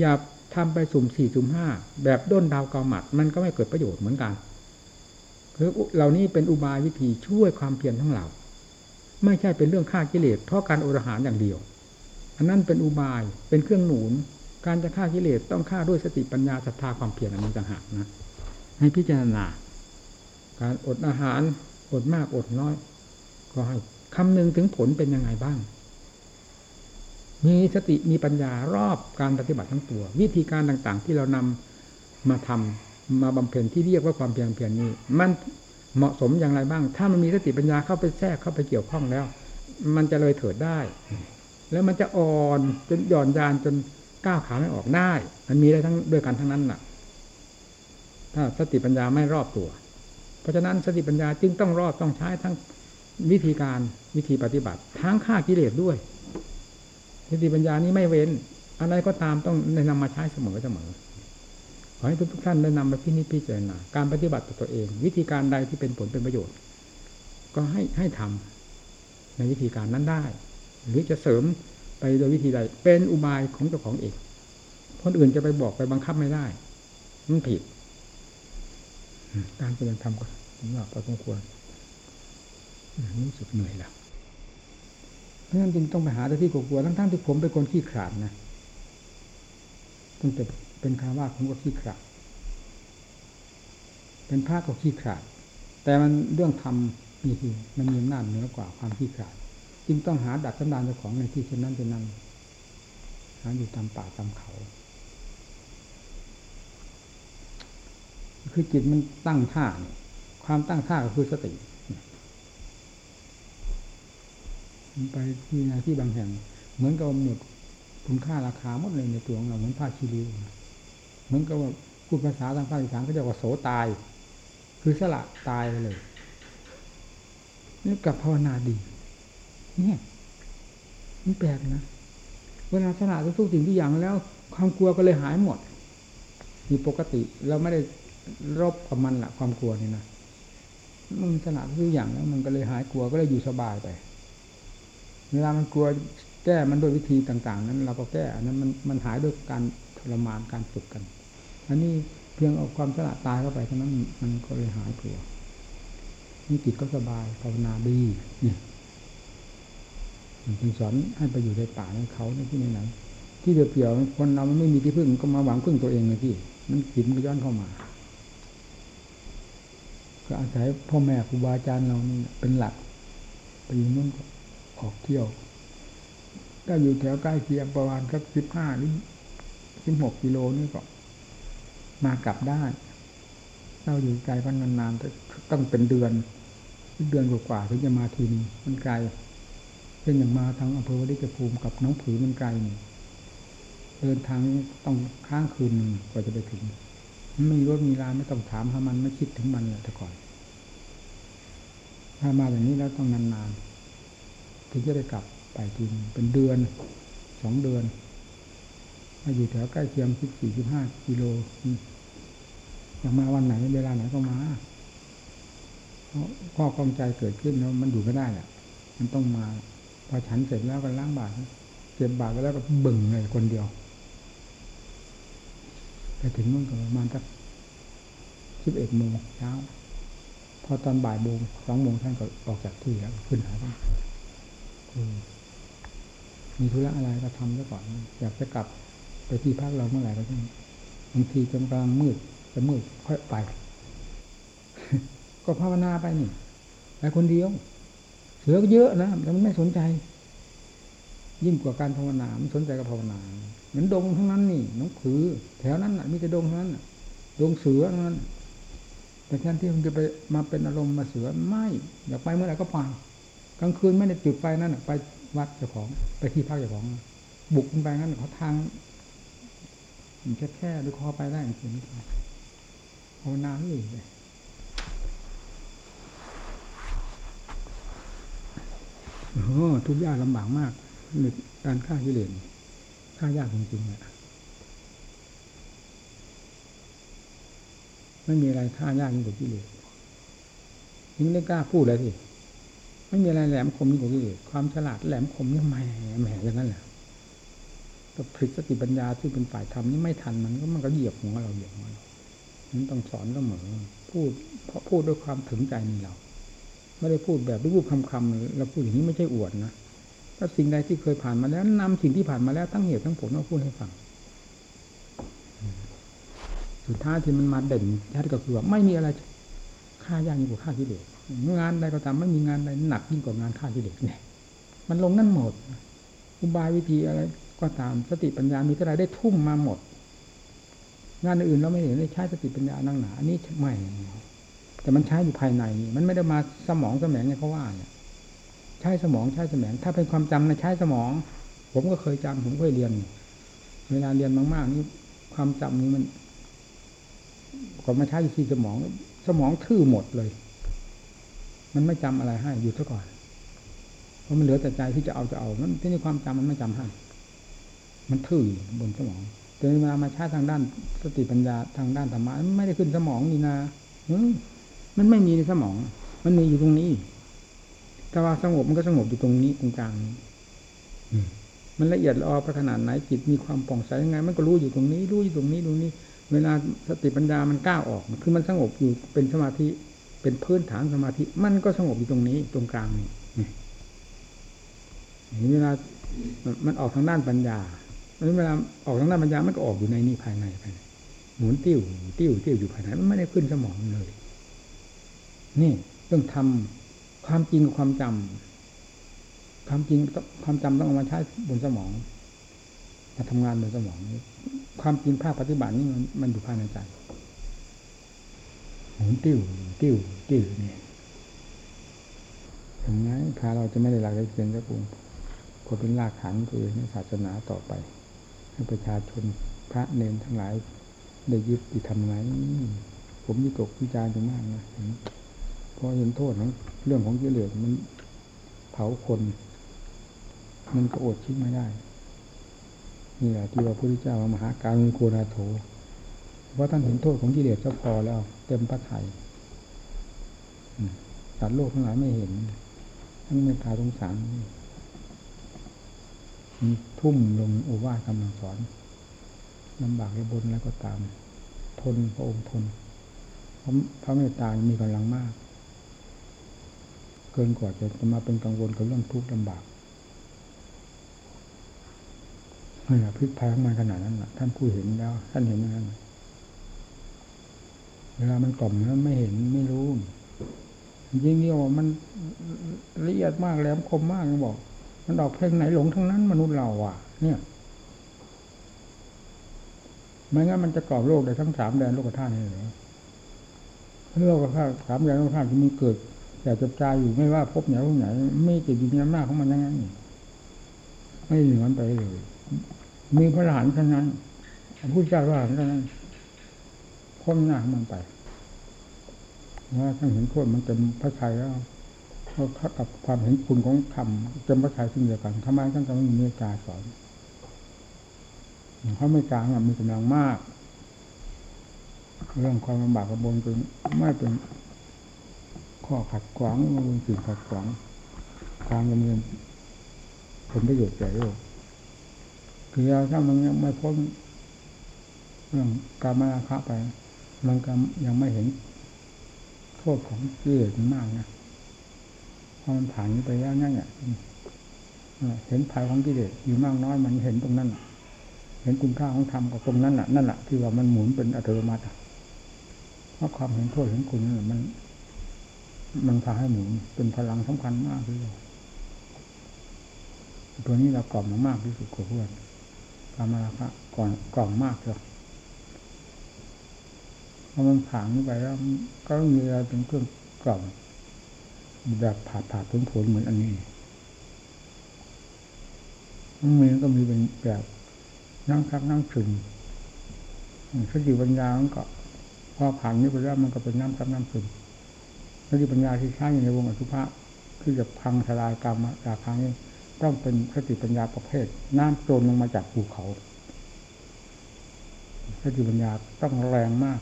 [SPEAKER 1] อย่าทำไปสุ่มสี่สุ่มห้าแบบด้นดาวเกาหมัด มันก็ไม่เกิดประโยชน์เหมือนกัน คือเหล่านี้เป็นอุบายวิธีช่วยความเพียรของเรา ไม่ใช่เป็นเรื่องฆ่ากิเลสเพราะการอดอาหารอย่างเดียว อันนั้นเป็นอุบายเป็นเครื่องหนุน การจะฆ่ากิเลสต้องฆ่าด้วยสติปัญญาศรัทธาความเพียรอันนี้ต่างหากนะ ให้พิจารณา การอดอาหารอดมากอดน้อย ก็ให้คำนึงถึงผลเป็นยังไงบ้าง มีสติมีปัญญารอบการปฏิบัติทั้งตัว วิธีการต่างๆ ที่เรานำมาทำมาบำเพ็ญที่เรียกว่าความเพียรเพียรนี้ มันเหมาะสมอย่างไรบ้าง ถ้ามันมีสติปัญญาเข้าไปแทรกเข้าไปเกี่ยวข้องแล้ว มันจะเลยเถิดได้ แล้วมันจะอ่อนจนหย่อนยานจนก้าวขาไม่ออกได้ มันมีได้ทั้งด้วยกันทั้งนั้นน่ะ ถ้าสติปัญญาไม่รอบตัว เพราะฉะนั้นสติปัญญาจึงต้องรอบต้องใช้ทั้งวิธีการวิธีปฏิบัติ ทั้งฆ่ากิเลสด้วย สติปัญญานี้ไม่เว้น อะไรก็ตามต้องได้นำมาใช้เสมอเสมอขอให้ทุกท่านได้นำมาพินิจพิจารณาการปฏิบัติต่อตัวเอง วิธีการใดที่เป็นผลเป็นประโยชน์ ก็ให้ให้ทำในวิธีการนั้นได้ หรือจะเสริมไปโดยวิธีใด เป็นอุบายของเจ้าของเองคนอื่นจะไปบอกไปบังคับไม่ได้มันผิด การปฏิบัติธรรมก็ผมว่าพอสมควรรู้สึกเหนื่อยแล้วเพราะฉะนั้นจึงต้องไปหาที่กลัวทั้งๆที่ผมเป็นคนขี้ขลาดนะตั้งแต่เป็นคาวาผมก็ขี้ขลาดเป็นพระก็ขี้ขลาด แต่มันเรื่องทำนี่คือมันมีอำนาจเหนือกว่าความขี้ขลาด จึงต้องหาดัดสันดานเจ้าของในที่เช่นนั้นเช่นนั้นหาอยู่ตามป่าตามเขา คือจิตมันตั้งท่า ความตั้งท่าก็คือสติไปที่นาที่บางแห่ง เหมือนกับหมดคุณค่าราคาหมดเลยในตัวของเราเหมือนผ้าชีริวเหมือนกับว่าพูดภาษาทางภาคอีสานก็จะว่าโสตาย คือสละตายไปเลยนี่กับภาวนาดี เนี่ยมันแปลกนะเวลาสละทุกสิ่งทุกอย่างแล้ว ความกลัวก็เลยหายหมดมีปกติเราไม่ได้ รบกับมันละความกลัวนี่นะมันสละทุกอย่างแล้วมันก็เลยหายกลัวก็เลยอยู่สบายไปเวลามันกลัวแก้มันด้วยวิธีต่าง ๆ นั้นเราก็แก้อันนั้นมันมันหายด้วยการทรมานการฝึกกัน อันนี้เพียงเอาความสละตายเข้าไปเท่านั้นมันก็เลยหายกลัวนี่จิตก็สบายภาวนาดีนี่เป็นสอนให้ไปอยู่ในป่าในเขาในที่ไหนที่เดียวๆคนเรามันไม่มีที่พึ่งก็มาหวังพึ่งตัวเองเลยที่มันจิตมันย้อนเข้ามา ก็อาศัยพ่อแม่ครูบาอาจารย์เรานี่เป็นหลักไปอยู่นู่นออกเที่ยวถ้าอยู่แถวใกล้เคียงประมาณสักสิบห้าหรือสิบหกกิโลนี่ก็ มากลับได้เราอยู่ไกลพันนานๆต้องเป็นเดือนเดือนกว่าๆถึงจะมาทีนี้มันไกลเป็นอย่างมาทางอำเภอวัดิจภูมิกับน้องผือมันไกลเดินทางต้องค้างคืนกว่าจะไปถึง ไม่รถมีลาไม่ต้องถามหามันไม่คิดถึงมันเลยแต่ก่อน ถ้ามาอย่างนี้แล้วต้องนานๆถึงจะได้กลับไปทีนึงเป็นเดือนสองเดือนมาอยู่แถวใกล้เคียงสิบสี่สิบห้ากิโลอยากมาวันไหนเวลาไหนก็มาเพราะข้อความใจเกิดขึ้นแล้วมันอยู่ไม่ได้แหละมันต้องมา พอฉันเสร็จแล้วก็ล้างบาตรเก็บบาตรแล้วก็บึ่งเลยคนเดียว ไปถึงนู่นก็ประมาณสักสิบเอ็ดโมงเช้า พอตอนบ่ายโมงสองโมงท่านก็ออกจากที่แล้วขึ้นหาท่านมีธุระอะไรก็ทำซะก่อน อยากจะกลับไปที่พักเราเมื่อไหร่ก็ได้บางทีจำกลางมืดจะมืดค่อยไป ก็ภาวนาไปนี่ไปคนเดียว เสือก็เยอะนะแต่มันไม่สนใจ ยิ่งกว่าการภาวนามันสนใจกับภาวนาเหมือนดงทั้งนั้นนี่น้องผือ แถวนั้นน่ะมีแต่ดงทั้งนั้นดงเสือทั้งนั้น แต่แทนที่มันจะไปมาเป็นอารมณ์มาเสือไม่อยากไปเมื่อไหร่ก็ไปกลางคืนไม่ได้จุดไฟนั่นไปวัดเจ้าของไปที่พักเจ้าของ บุกไปงั้นเขาทางมันแค่แค่หรือคอไปได้จริงๆภาวนาเลยโอ้ทุกข์ยากลำบากมาก การฆ่ากิเลสฆ่ายากจริงๆอะไม่มีอะไรฆ่ายากยิ่งกว่ากิเลสยิ่งไม่กล้าพูดเลยสิไม่มีอะไรแหลมคมยิ่งกว่ากิเลสความฉลาดแหลมคมนี่แหมแหมอย่างนั้นแหละแต่พลิกสติปัญญาที่เป็นฝ่ายธรรมนี่ไม่ทันมันก็มันก็เหยียบหัวเราเหยียบหัวเรามันต้องสอนเสมอพูดเพราะพูดด้วยความถึงใจในเรา ไม่ได้พูดแบบรูปคำๆเราพูดอย่างนี้ไม่ใช่อวดนะ ถ้าสิ่งใดที่เคยผ่านมาแล้วนำสิ่งที่ผ่านมาแล้วทั้งเหตุทั้งผลมาพูดให้ฟังสุดท้ายที่มันมาเด่นชัดก็คือว่าไม่มีอะไรฆ่ายากยิ่งกว่าฆ่ากิเลสงานใดก็ตามไม่มีงานใดหนักยิ่งกว่างานฆ่ากิเลสเนี่ยมันลงนั่นหมดอุบายวิธีอะไรก็ตามสติปัญญามีเท่าไรได้ทุ่มมาหมด งานอื่นเราไม่เห็นได้ใช้สติปัญญานั่งหนาอันนี้ไม่แต่มันใช้อยู่ภายใน มันไม่ได้มาสมองสมองเนี่ยเขาว่าเนี่ย ใช้สมองใช้สมองถ้าเป็นความจำนะใช้สมอง ผมก็เคยจำผมเคยเรียน เวลาเรียนมากๆนี่ความจำนี้มันก็มาใช้ที่สมอง สมองทื่อหมดเลย มันไม่จำอะไรให้อยู่ซะก่อน เพราะมันเหลือแต่ใจที่จะเอาจะเอามันที่นี่ความจำมันไม่จำให้มันทื่อบนสมองแต่เวลามาใช้ทางด้านสติปัญญาทางด้านธรรมะมันไม่ได้ขึ้นสมองนี่นามันไม่มีในสมอง มันมีอยู่ตรงนี้ แต่ว่าสงบมันก็สงบอยู่ตรงนี้ตรงกลางมันละเอียดละออไปขนาดไหนจิตมีความป่องใสยังไง มันก็รู้อยู่ตรงนี้ รู้อยู่ตรงนี้ตรงนี้เวลาสติปัญญามันก้าวออกคือมันสงบอยู่เป็นสมาธิเป็นพื้นฐานสมาธิ มันก็สงบอยู่ตรงนี้ตรงกลางนี่เวลามันออกทางด้านปัญญาเวลาออกทางด้านปัญญามันก็ออกอยู่ในนี้ภายในภายในหมุนติ้วติ้วติ้วอยู่ภายในมันไม่ได้ขึ้นสมองเลย นี่ต้องทำ ความจริงกับความจำความจริงความจำต้องเอามาใช้บนสมองมาทำงานบนสมองความจริงภาคปฏิบัตินี่มันมันอยู่ภายในใจหมุนติ้วติ้วติ้วเนี่ยถึงไงพาเราจะไม่ได้หลักได้เพียงแค่ปุ่มก็เป็นรากฐานตัวเองในศาสนาต่อไปให้ประชาชนพระเนนทั้งหลาย ได้ยึดที่ทำไงผมยิ่ตกวิจารณ์มากนะ พอเห็นโทษของเรื่องของกิเลสมันเผาคน มันก็อดคิดไม่ได้นี่แหละที่ว่าพระพุทธเจ้ามหาการโกนาโถว่าท่านเห็นโทษของกิเลสก็พอแล้ว เต็มพระไถ่สัตว์โลกทั้งหลายไม่เห็นทั้งเมตตาสงสารทุ่มลงโอวาทกำลังสอนลำบากระบนแล้วก็ตาม ทนพระองค์ทนเพราะพระเมตตามีกำลังมาก กินกว่าจะจะมาเป็นกังวลกับเรื่องทุกข์ลำบากนี่แหละพิษภัยของมันขนาดนั้นท่านผู้เห็นแล้ว ท่านเห็นอย่างนั้นเวลามันกล่อมแล้วไม่เห็นไม่รู้ยิ่งนี่ว่ามันละเอียดมากแหลมคมมากบอก มันออกเพลงไหนหลงทั้งนั้น มนุษย์เราอะ เนี่ยไม่งั้นมันจะกรอบโลกได้ทั้งสามแดนโลกธาตุนี่เหรอโลกธาตุสามแดนโลกธาตุที่มีเกิด แต่จะจายอยู่ไม่ว่าพบไหนพบไหน ไม่จะอยู่ในอำนาจของมันยังไงไม่เหนือนไปเลยมีพระหลานเท่านั้นผู้เจ้าพระหานเท่านั้นพ้นหน้ามันไปว่าท่านเห็นโทษมันเต็มพระชัยแล้วเขากับความเห็นคุณของธรรมเต็มพระชัยซึ่งเดียวกันทำไมท่านจะไม่มีเมตตาสอนเขาไม่กลางมีกำลังมาก เรื่องความลำบากกระบนเป็นไม่เป็น ข้อขัดขวางม่เป็นสิ่งขัดขวางทางดำเนินผลประโยชน์แก่โลกคือเราถ้ามันยังไม่พ้นเรื่องการมาราคะไป มันก็ยังไม่เห็นโทษของกิเลสมันมากนะพอมันผ่านไปแล้วนั่นเนี่ยเห็นภัยของกิเลสอยู่มากน้อยมันเห็นตรงนั้นเห็นคุณค่าของธรรมกับตรงนั้นน่ะนั่นแหละที่ว่ามันหมุนเป็นอัตโนมัติเพราะความเห็นโทษเห็นคุณนั่นแหละมัน มันพาให้หมุนเป็นพลังสำคัญมากเลยตัวนี้เรากล่อมมากที่สุดกว่าเพื่อนกามราคะก่อนกล่อมมากเลยพอมันผ่านไปแล้วก็มีอะไรเป็นเครื่องกล่อมแบบผ่าผ่าผลผลเหมือนอันนี้มันมีก็มีเป็นแบบนั่งพักนั่งซึมสติปัญญามันก็พอผ่านนี้ไปแล้วมันก็เป็นน้ำซับน้ำซึม สติปัญญาที่ใช้อยู่ในวงอสุภะที่จะพังทลายกรรมราคานี้ต้องเป็นสติปัญญาประเภท น้ำโจรลงมาจากภูเขาสติปัญญาต้องแรงมาก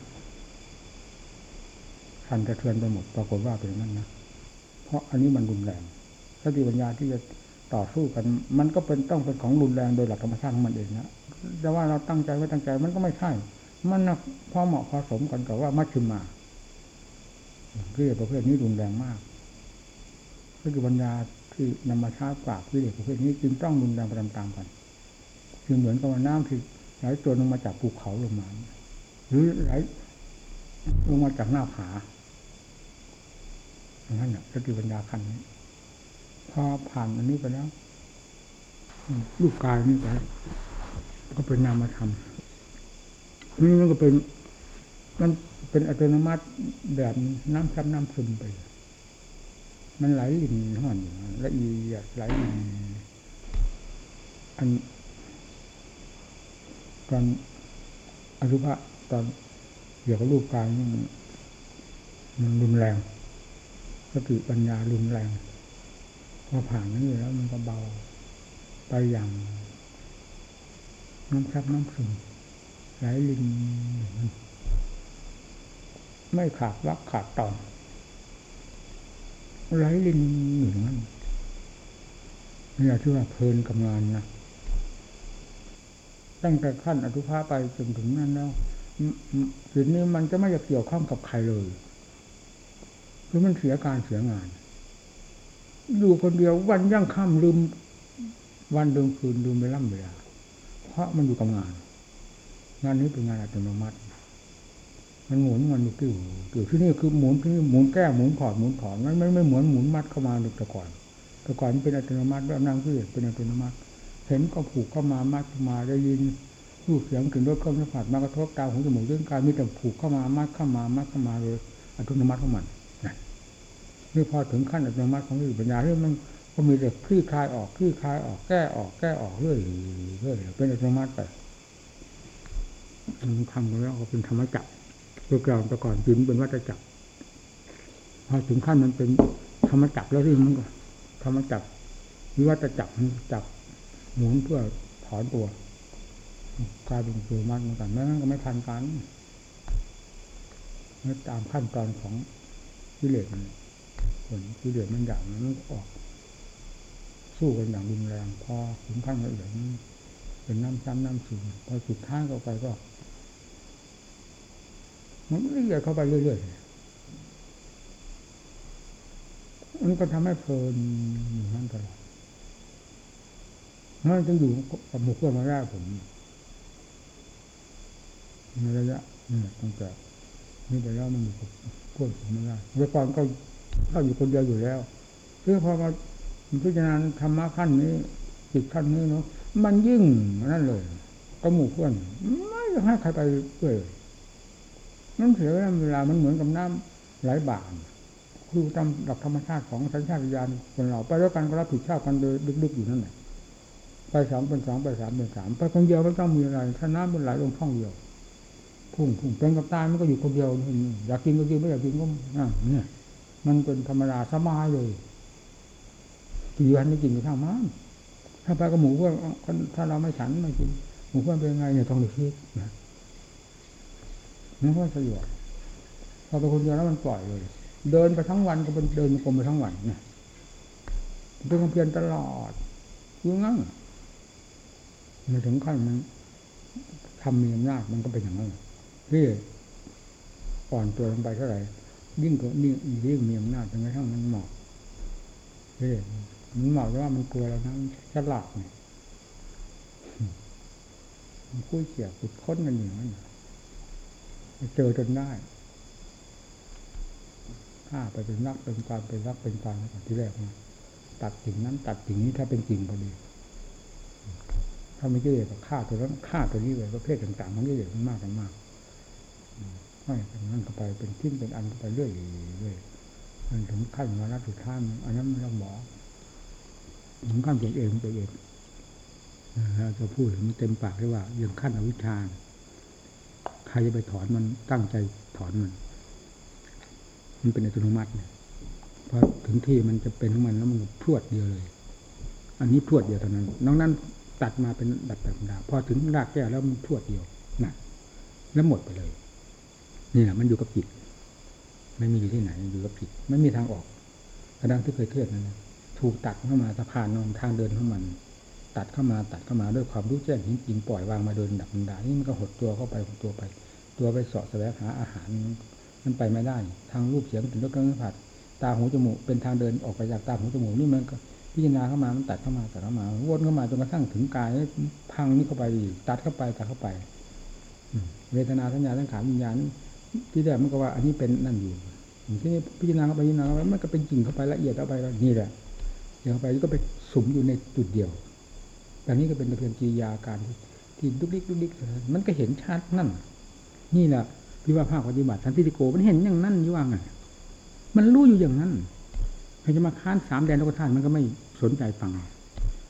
[SPEAKER 1] ทันจะเทือนไปหมดปรากฏว่าเป็นนั้นนะเพราะอันนี้มันรุนแรงสติปัญญาที่จะต่อสู้กัน มันก็เป็นต้องเป็นของรุนแรงโดยหลักธรรมชาติของมันเองนะแต่ว่าเราตั้งใจไม่ตั้งใจมันก็ไม่ใช่ มันนะพอเหมาะพอสมกันกับว่ามัชชิมา เรียกประเภทนี้รุนแรงมากก็คือปัญญาที่นำมาช้ากว่าวิเลประเภทนี้จึงต้องรุนแรงไปตามๆกันจึงเหมือนกับว่าน้ำที่ไหลตัวลงมาจากภูเขาลงมาหรือไหลลงมาจากหน้าผาอย่างนั้นน่ะสติปัญญาคันนี้พอผ่านอันนี้ไปแล้วรูปกายนี่ไปก็เป็นนามธรรมนี่มันก็เป็น มัน เป็นอัตโนมัติแบบน้ำซับน้ำซึมไป มันไหลลินห่อนละเอียดไหลลินอันตอนอสุภะตอนเกี่ยวกับรูปกายนี่มันรุนแรงสติปัญญารุนแรงพอผ่านนี้แล้วมันก็เบาไปอย่างน้ำซับน้ำซึมไหลลิน ไม่ขาดวักขาดตอนไหลลินอย่างนั้นนี่ที่ว่าเพลินกับงานนะตั้งแต่ขั้นอนุภาไปจนถึงนั้นแล้วจุดนี้มันจะไม่เกี่ยวข้องกับใครเลยคือมันเสียการเสียงาน อยู่คนเดียววันยั่งค่ำลืม วันเดิมคืนลืมไปล่ำเวลาเพราะมันอยู่กับงาน งานนี้เป็นงานอัตโนมัติ มันหมุนมันอยู่ติ้วติ้วที่นี่คือหมุนที่นี่หมุนแก้หมุนถอดหมุนถอนมันไม่ไม่เหมือนหมุนมัดเข้ามาแต่ก่อนแต่ก่อนเป็นอัตโนมัติแล้วนั่งคือเป็นอัตโนมัติ เห็นก็ผูกเข้ามามัดมาได้ยินรูปเสียงกลิ่นรสเครื่องสัมผัสมากระทบตาวหูจมูกเรื่องกายมีแต่ผูกเข้ามามัดเข้ามามัดเข้ามาเลยอัตโนมัติของมันนี่พอถึงขั้นอัตโนมัติของสติปัญญาที่มันก็มีแต่คลี่คลายออกคลี่คลายออกแก้ออกแก้ออกเรื่อยเรื่อยเป็นอัตโนมัติไปทำไปแล้วก็เป็นธรรมจักร ตัวกลางแต่ก่อนจินเป็นวัฏจักรพอถึงขั้นมันเป็นธรรมจักรแล้วที่มันก็ธรรมจักรวิวัตจักรจับหมุนเพื่อถอนตัวกลายเป็นตัวมัดเหมือนกันแม้นั้นก็ไม่ทันกันตามขั้นตอนของกิเลสมันผลกิเลสมันอย่างนั้นออก สู้กันอย่างรุนแรงพอถึงขั้นละเอียดเป็นน้ำซ้ำน้ำซึมพอสุดท้ายเข้าไปก็ มันละเอียดเข้าไปเรื่อยๆมันก็ทำให้เพลินอยู่นั่นตลอดมันจึงอยู่กับหมู่เพื่อนมาได้ผมในระยะนี่ตั้งแต่นี่ไปแล้วมันอยู่กับเพื่อนผมม่ได้เมื่อก่อนก็เข้าอยู่คนเดียวอยู่แล้วเพื่อพอมาพิจารณาธรรมะขั้นนี้จิตขั้นนี้เนาะมันยิ่งนั่นเลย ก็หมู่เพื่อนไม่ให้ใครไปเพื่อ นั่นเสียเวลามันเหมือนกับน้ำไหลบ่าคือตามหลักธรรมชาติของสัญชาตญาณคนเราไปแล้วกันก็รับผิดชอบกันโดยลึกๆอยู่นั่นแหละไปสองเป็นสองไปสามเป็นสามไปคนเดียวไม่ต้องมีอะไรถ้าน้ำมันไหลลงช่องเดียวพุ่งพุ่งเป็นกับตายมันก็อยู่คนเดียวอยากกินก็กินไม่อยากกินก็เนี่ย มันเป็นธรรมดาสบายเลยกี่วันไม่กินก็ทางมันถ้าไปกับหมูเพื่อนถ้าเราไม่ฉันไม่กินหมูเพื่อนเป็นไงเนี่ยต้องดูคิดนะ นั่นก็สยดพอไปคนเดียวแล้วมันปล่อยเลย เดินไปทั้งวันก็เป็นเดินกลมไปทั้งวันนะเป็นความเพียรตลอดยังงั้นมันถึงขั้นมันทำมีอำนาจมันก็เป็นอย่างนั้นที่อ่อนตัวลงไปเท่าไหร่ยิ่งกว่ายิ่งยิ่งมีอำนาจจนกระทั่งมันหมอบเฮ้ยมันหมอบแต่ว่ามันกลัวแล้วนะมันฉลาดเนี่ยมันคุยเกี่ยวขุดค้นกันอยู่นั่น เจอจนได้ฆ่าไปเป็นรักเป็นการเป็นรักเป็นการแล้วก่อนที่แรกนะตัดสิ่งนั้นตัดสิ่งนี้ถ้าเป็นจริงพอดีถ้าไม่กิเลสก็ฆ่าตัวนั้นฆ่าตัวนี้เลยประเภทต่างๆมันกิเลสมันมากกันมากไม่เป็นนั่นเข้าไปเป็นทิ้นเป็นอันไปเรื่อยเรื่อยมันถึงขั้นวาระสุดท้ายมันอันนั้นไม่ต้องบอกถึงขั้นตัวเองตัวเองเราจะพูดถึงเต็มปากได้ว่าอย่างขั้นอวิชชา ใครจะไปถอนมันตั้งใจถอนมัน มันเป็นอัตโนมัติเนี่ยพอถึงที่มันจะเป็นของมันแล้วมันพรวดเดียวเลย อันนี้พรวดเดียวเท่านั้นนอกนั้นตัดมาเป็นดับแบบธรรมดาพอถึงรากแก้วแล้วมันพรวดเดียวนะแล้วหมดไปเลยนี่แหละมันอยู่กับจิตไม่มีอยู่ที่ไหนอยู่กับจิตไม่มีทางออกกระดังที่เคยเทศนั่นนะถูกตัดเข้ามาสะพานนอนทางเดินของมัน ตัดเข้ามาตัดเข้ามาด้วยความรู้แจ้งเห็นจริงปล่อยวางมาโดยดับดานี่มันก็หดตัวเข้าไปหดตัวไป ตัวไปเสาะแสวงหาอาหารมันไปไม่ได้ ทางรูปเสียงถึงรสเครื่องสัมผัสตาหูจมูกเป็นทางเดินออกไปจากตาหูจมูกนี่มันก็พิจารณาเข้ามามันตัดเข้ามาตัดเข้ามาวนเข้ามาจนกระทั่งถึงกายพังนี่เข้าไปอีกตัดเข้าไปตัดเข้าไปเวทนาสัญญาสังขารวิญญาณที่แรกมันก็ว่า อันนี้เป็นนั่นอยู่ที่นี่พิจารณาเข้าไปพิจารณาเข้าไปมันก็เป็นจริงเข้าไปละเอียดเข้าไปแล้วนี่แหละเดี๋ยวเข้าไปก็ไปสุมอยู่ในจุดเดียว แบบนี้ก็เป็นเพียงกิริยาการที่ที่ดุกดิกดุกดิกมันก็เห็นชัดนั่น นี่แหละพิว่าภาคปฏิบัติทันทิโกมันเห็นอย่างนั้นอยู่ว่าไงมันรู้อยู่อย่างนั้นใครจะมาค้านสามแดนโลกธาตุมันก็ไม่สนใจฟัง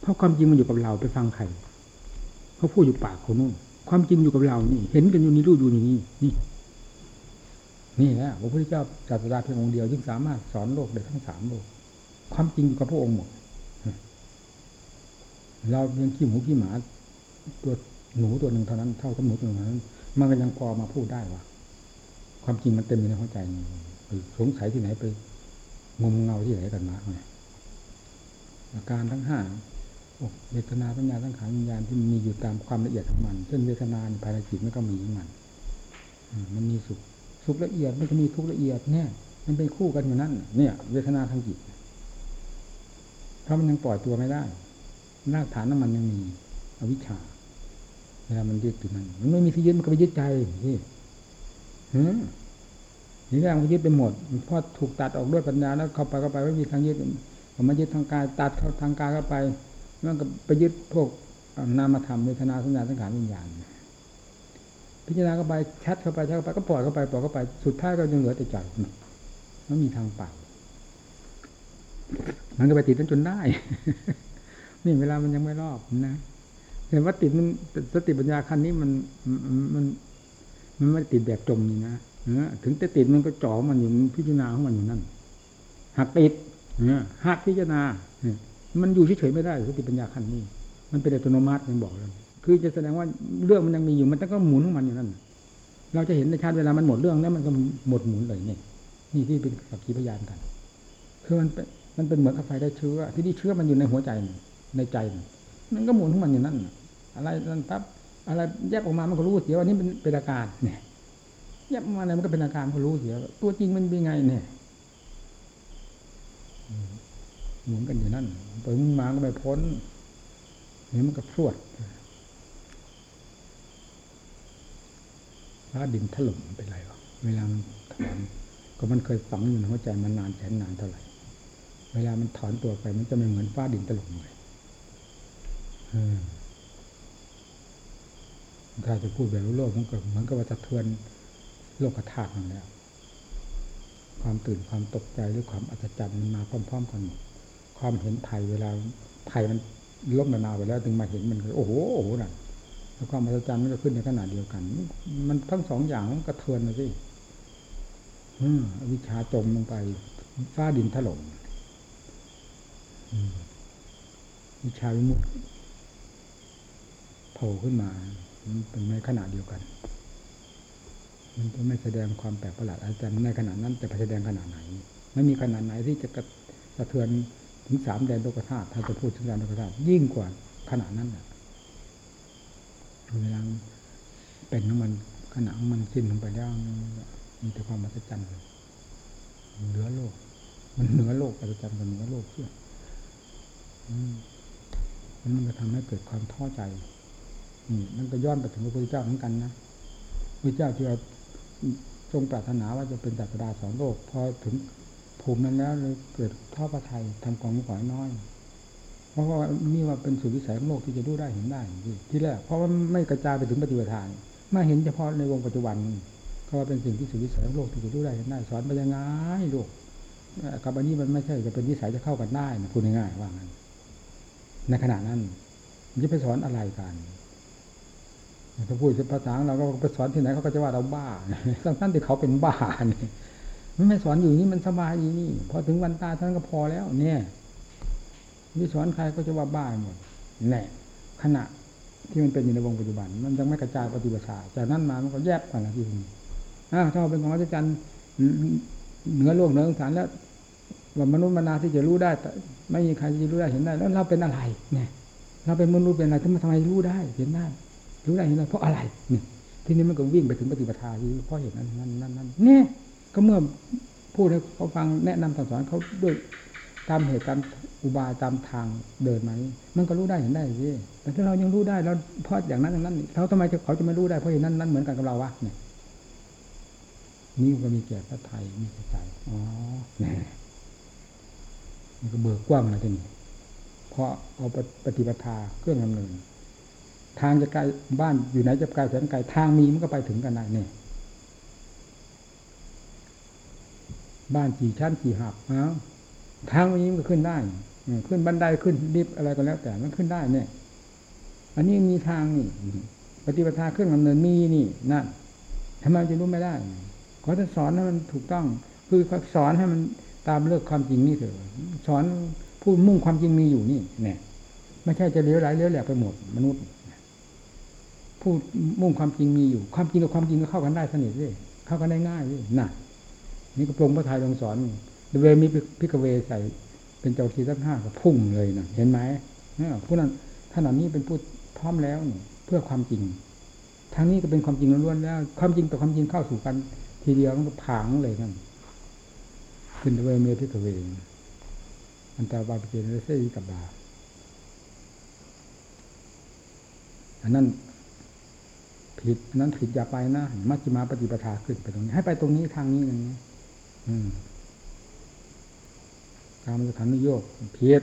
[SPEAKER 1] เพราะความจริงมันอยู่กับเราไปฟังใครเขาพูดอยู่ปากคนนู้นความจริงอยู่กับเรานี่ เห็นกันอยู่นี่รู้อยู่นี่นี่นี่แหละพระพุทธเจ้าศาสดาเพียงองค์เดียว จึงสามารถสอนโลกได้ทั้งสามโลก ความจริงอยู่กับพระองค์หมด เราเพียงขี้หมูขี้หมา ตัวหนูตัวหนึ่งเท่านั้น เท่ากับหนูตัวหนึ่งเท่านั้น มันก็ยังพอมาพูดได้ว่าความจริงมันเต็มอยู่ในหัวใจสงสัยที่ไหนไปงมเงาที่ไหนกันมาไงอาการทั้งห้าเวทนาสัญญาสังขารวิญญาณที่มีอยู่ตามความละเอียดของมัน เช่นเวทนาภายในจิตมันก็มีของมันมันมีสุขสุขละเอียดมันก็มีทุกละเอียดเนี่ย มันเป็นคู่กันอยู่นั่นเนี่ย เวทนาทางจิตเพราะมันยังปล่อยตัวไม่ได้ รากฐานน้ำมันยังมีอวิชชาเวลามันยึดอยู่นั่นมันไม่มีที่ยึดมันก็ไปยึดใจที่หืมนี่แรกมันยึดไปหมดพอถูกตัดออกด้วยปัญญาแล้วเข้าไปเข้าไปไม่มีทางยึดผมมายึดทางกายตัดเข้าทางกายเข้าไปมันก็ไปยึดพวกนามธรรมเวทนาสัญญาสังขารวิญญาณพิจารณาเข้าไปชัดเข้าไปชัดเข้าไปก็ปล่อยเข้าไปปล่อยเข้าไปสุดท้ายก็ยังเหลือแต่ใจมันมีทางปัดมันก็ไปติดนั้นจนได้ นี่เวลามันยังไม่รอบนะเห็นว่าติดมันสติปัญญาขั้นนี้มันมันมันไม่ติดแบบจมนี่นะถึงจะติดมันก็จ่อมันอยู่พิจารณาของมันอยู่นั่นหากติดนะหากพิจารณามันอยู่เฉยๆไม่ได้สติปัญญาขั้นนี้ มันเป็นอัตโนมัติยังบอกเลยคือจะแสดงว่าเรื่องมันยังมีอยู่มันต้องก็หมุนของมันอยู่นั่นเราจะเห็นในชาติเวลามันหมดเรื่องแล้วมันก็หมดหมุนเลยนี่นี่ที่เป็นสักขีพยานกัน คือมันเป็นมันเป็นเหมือนกับไฟได้เชื้อ ที่นี่เชื้อมันอยู่ในหัวใจ ในใจ มันก็หมุนของมันอยู่นั่นอะไรนั่นปั๊บอะไรแยกออกมามันก็รู้เสียว่านี่เป็นเป็นอาการเนี่ยแยกมาอะไรมันก็เป็นอาการก็รู้เสียตัวจริงมันเป็นไงเนี่ยหมุนกันอยู่นั่นไปมึงมาก็ไม่พ้นนี่มันก็พรวดฟ้าดินถล่มเป็นไรวะเวลามันถอนก็มันเคยฝังอยู่ในหัวใจมันนานแสนนานเท่าไหร่ เวลามันถอนตัวไปมันจะไม่เหมือนฟ้าดินถล่มเลย ถ้าจะพูดแบบโลกมันก็เหมือนกับว่าจะเทือนโลกธาตุนั่นแล้ว ความตื่นความตกใจหรือความอัศจรรย์มันมาพร้อม ๆ กันหมดความเห็นภัยเวลาภัยมันล้มระนาวไปแล้ว ถึงมาเห็นมันโอ้โหโอ้โหนั่นแล้วความอัศจรรย์มันก็ขึ้นในขณะเดียวกัน มันทั้งสองอย่างมันกระเทือนเลยสิวิชาจมลงไปฟ้าดินถล่มวิชาวิมุต ล่ขึ้นมา มันเป็นในขณะเดียวกัน มันจะไม่แสดงความแปลกประหลาดอาจารย์ในขณะนั้นจะแสดงขนาดไหน ไม่มีขนาดไหนที่จะกระเทือนถึงสามแดนโลกธาตุถ้าจะพูดถึงแดนโลกธาตุยิ่งกว่าขนาดนั้นแหละเวลาเป็นของมันขณะของมันสิ้นลงไปแล้วมีแต่ความมหัศจรรย์เหนือโลก มันเหนือโลกอาจารย์กันเหนือโลกเชื่ออืมมันก็ทำให้เกิดความท้อใจ นี่นก็ย้อนไปถึงพระพุทธเจ้าเหมือนกันนะพระเจ้าที่เราทรงปรารถนาว่าจะเป็นศาสดาสอนโลกพอถึงภูมินั้นแล้วเลยเกิดท้อพระทัยทำกองขวายน้อย เพราะว่านี่ว่าเป็นสุดวิสัยของโลกที่จะรู้ได้เห็นได้ที่ที่แรกเพราะว่าไม่กระจายไปถึงปฏิบัติทานมาเห็นเฉพาะในวงปัจจุบันก็ว่าเป็นสิ่งที่สุดวิสัยของโลกที่จะรู้ได้เห็นได้สอนไปยังไงโลกกับอันนี้มันไม่ใช่จะเป็นวิสัยจะเข้ากันได้นะพูดง่ายๆว่างั้นในขณะนั้นมันจะไปสอนอะไรกัน ถ้าพูดภาษาเราก็ไปสอนที่ไหนเขาก็จะว่าเราบ้าทั้งท่านที่เขาเป็นบ้านี่มันไม่สอนอยู่นี่มันสบายอยู่นี่พอถึงวันตายท่านก็พอแล้ว เนี่ยวิสอนใครก็จะว่าบ้าหมดแน่ขณะที่มันเป็นอยู่ในวงปัจจุบัน มันยังไม่กระจายปฏิบัติจากนั้นมามันก็แยบกันละที่นี้อ้าวถ้าเป็นของอาจารย์เหนือโลกเหนือสงสารแล้วว่ามนุษย์มนาที่จะรู้ได้แต่ไม่มีใครจะรู้ได้เห็นได้ แล้วเราเป็นอะไร เนี่ย เราเป็นมนุษย์เป็นอะไรทำไมทำไมรู้ได้เห็นได้ รู้ได้เห็นได้เพราะอะไรนี่ทีนี้มันก็วิ่งไปถึงปฏิปทาที่เพราะเหตุนั้นนั้นนั้นนั้นเนี่ยก็เมื่อพูดให้เขาฟังแนะนำสั่งสอนเขาด้วยตามเหตุตามอุบายตามทางเดินมานี้มันก็รู้ได้เห็นได้สิแต่ถ้าเรายังรู้ได้แล้วเพราะอย่างนั้นอย่างนั้นเขาทำไมเขาจะไม่รู้ได้เพราะเหตุนั้นนั้นเหมือนกันกับเราวะเนี่ยนี่ก็มีแก่พระไทยมีใจอ๋อนี่มันก็เบิกกว้างเลยทีนี้เพราะเอาปฏิปทาเครื่องดำเนิน ทางจะไกลบ้านอยู่ไหนจะไกลแสนไกลทางมีมันก็ไปถึงกันได้เนี่ยบ้านกี่ชั้นกี่หับอ้าทางนี้มันก็ขึ้นได้ขึ้นบันไดขึ้นลิฟต์อะไรก็แล้ว แต่มันขึ้นได้เนี่ย อันนี้มีทางนี่ปฏิปทาเครื่องดำเนินมีนี่นั่นทำไมจะรู้ไม่ได้ขาจะสอนให้มันถูกต้อง คือสอนให้มันตามเลือกความจริงนี่เถอะสอนผู้มุ่งความจริงมีอยู่นี่เนี่ยไม่ใช่จะเลี้ยวไหลเลี้ยวแหลกไปหมดมนุษย์ ผู้มุ่งความจริงมีอยู่ ความจริงกับความจริงก็เข้ากันได้สนิทเลยเข้ากันได้ง่ายเลยน่ะ นี่ก็ปรงพระไทยลงสอนเวมีพิกเวใส่เป็นเจ้าทีสักห้าก็พุ่งเลยนะเห็นไหมผู้นั้นท่านเหล่านี้เป็นผู้พร้อมแล้วเพื่อความจริงทางนี้ก็เป็นความจริงล้วนแล้ว ความจริงกับความจริงเข้าสู่กัน ทีเดียวมันก็ผางเลยนั่นขึ้นเวเมพิกเวอันตาบาปเจนเสยกับบาอันนั้น ผิดนั้นผิดอย่าไปนะมัชฌิมาปฏิปทาขึ้นไปตรงนี้ ให้ไปตรงนี้ทางนี้อย่างนี้อืมการมันจะขันนิโยกเพียร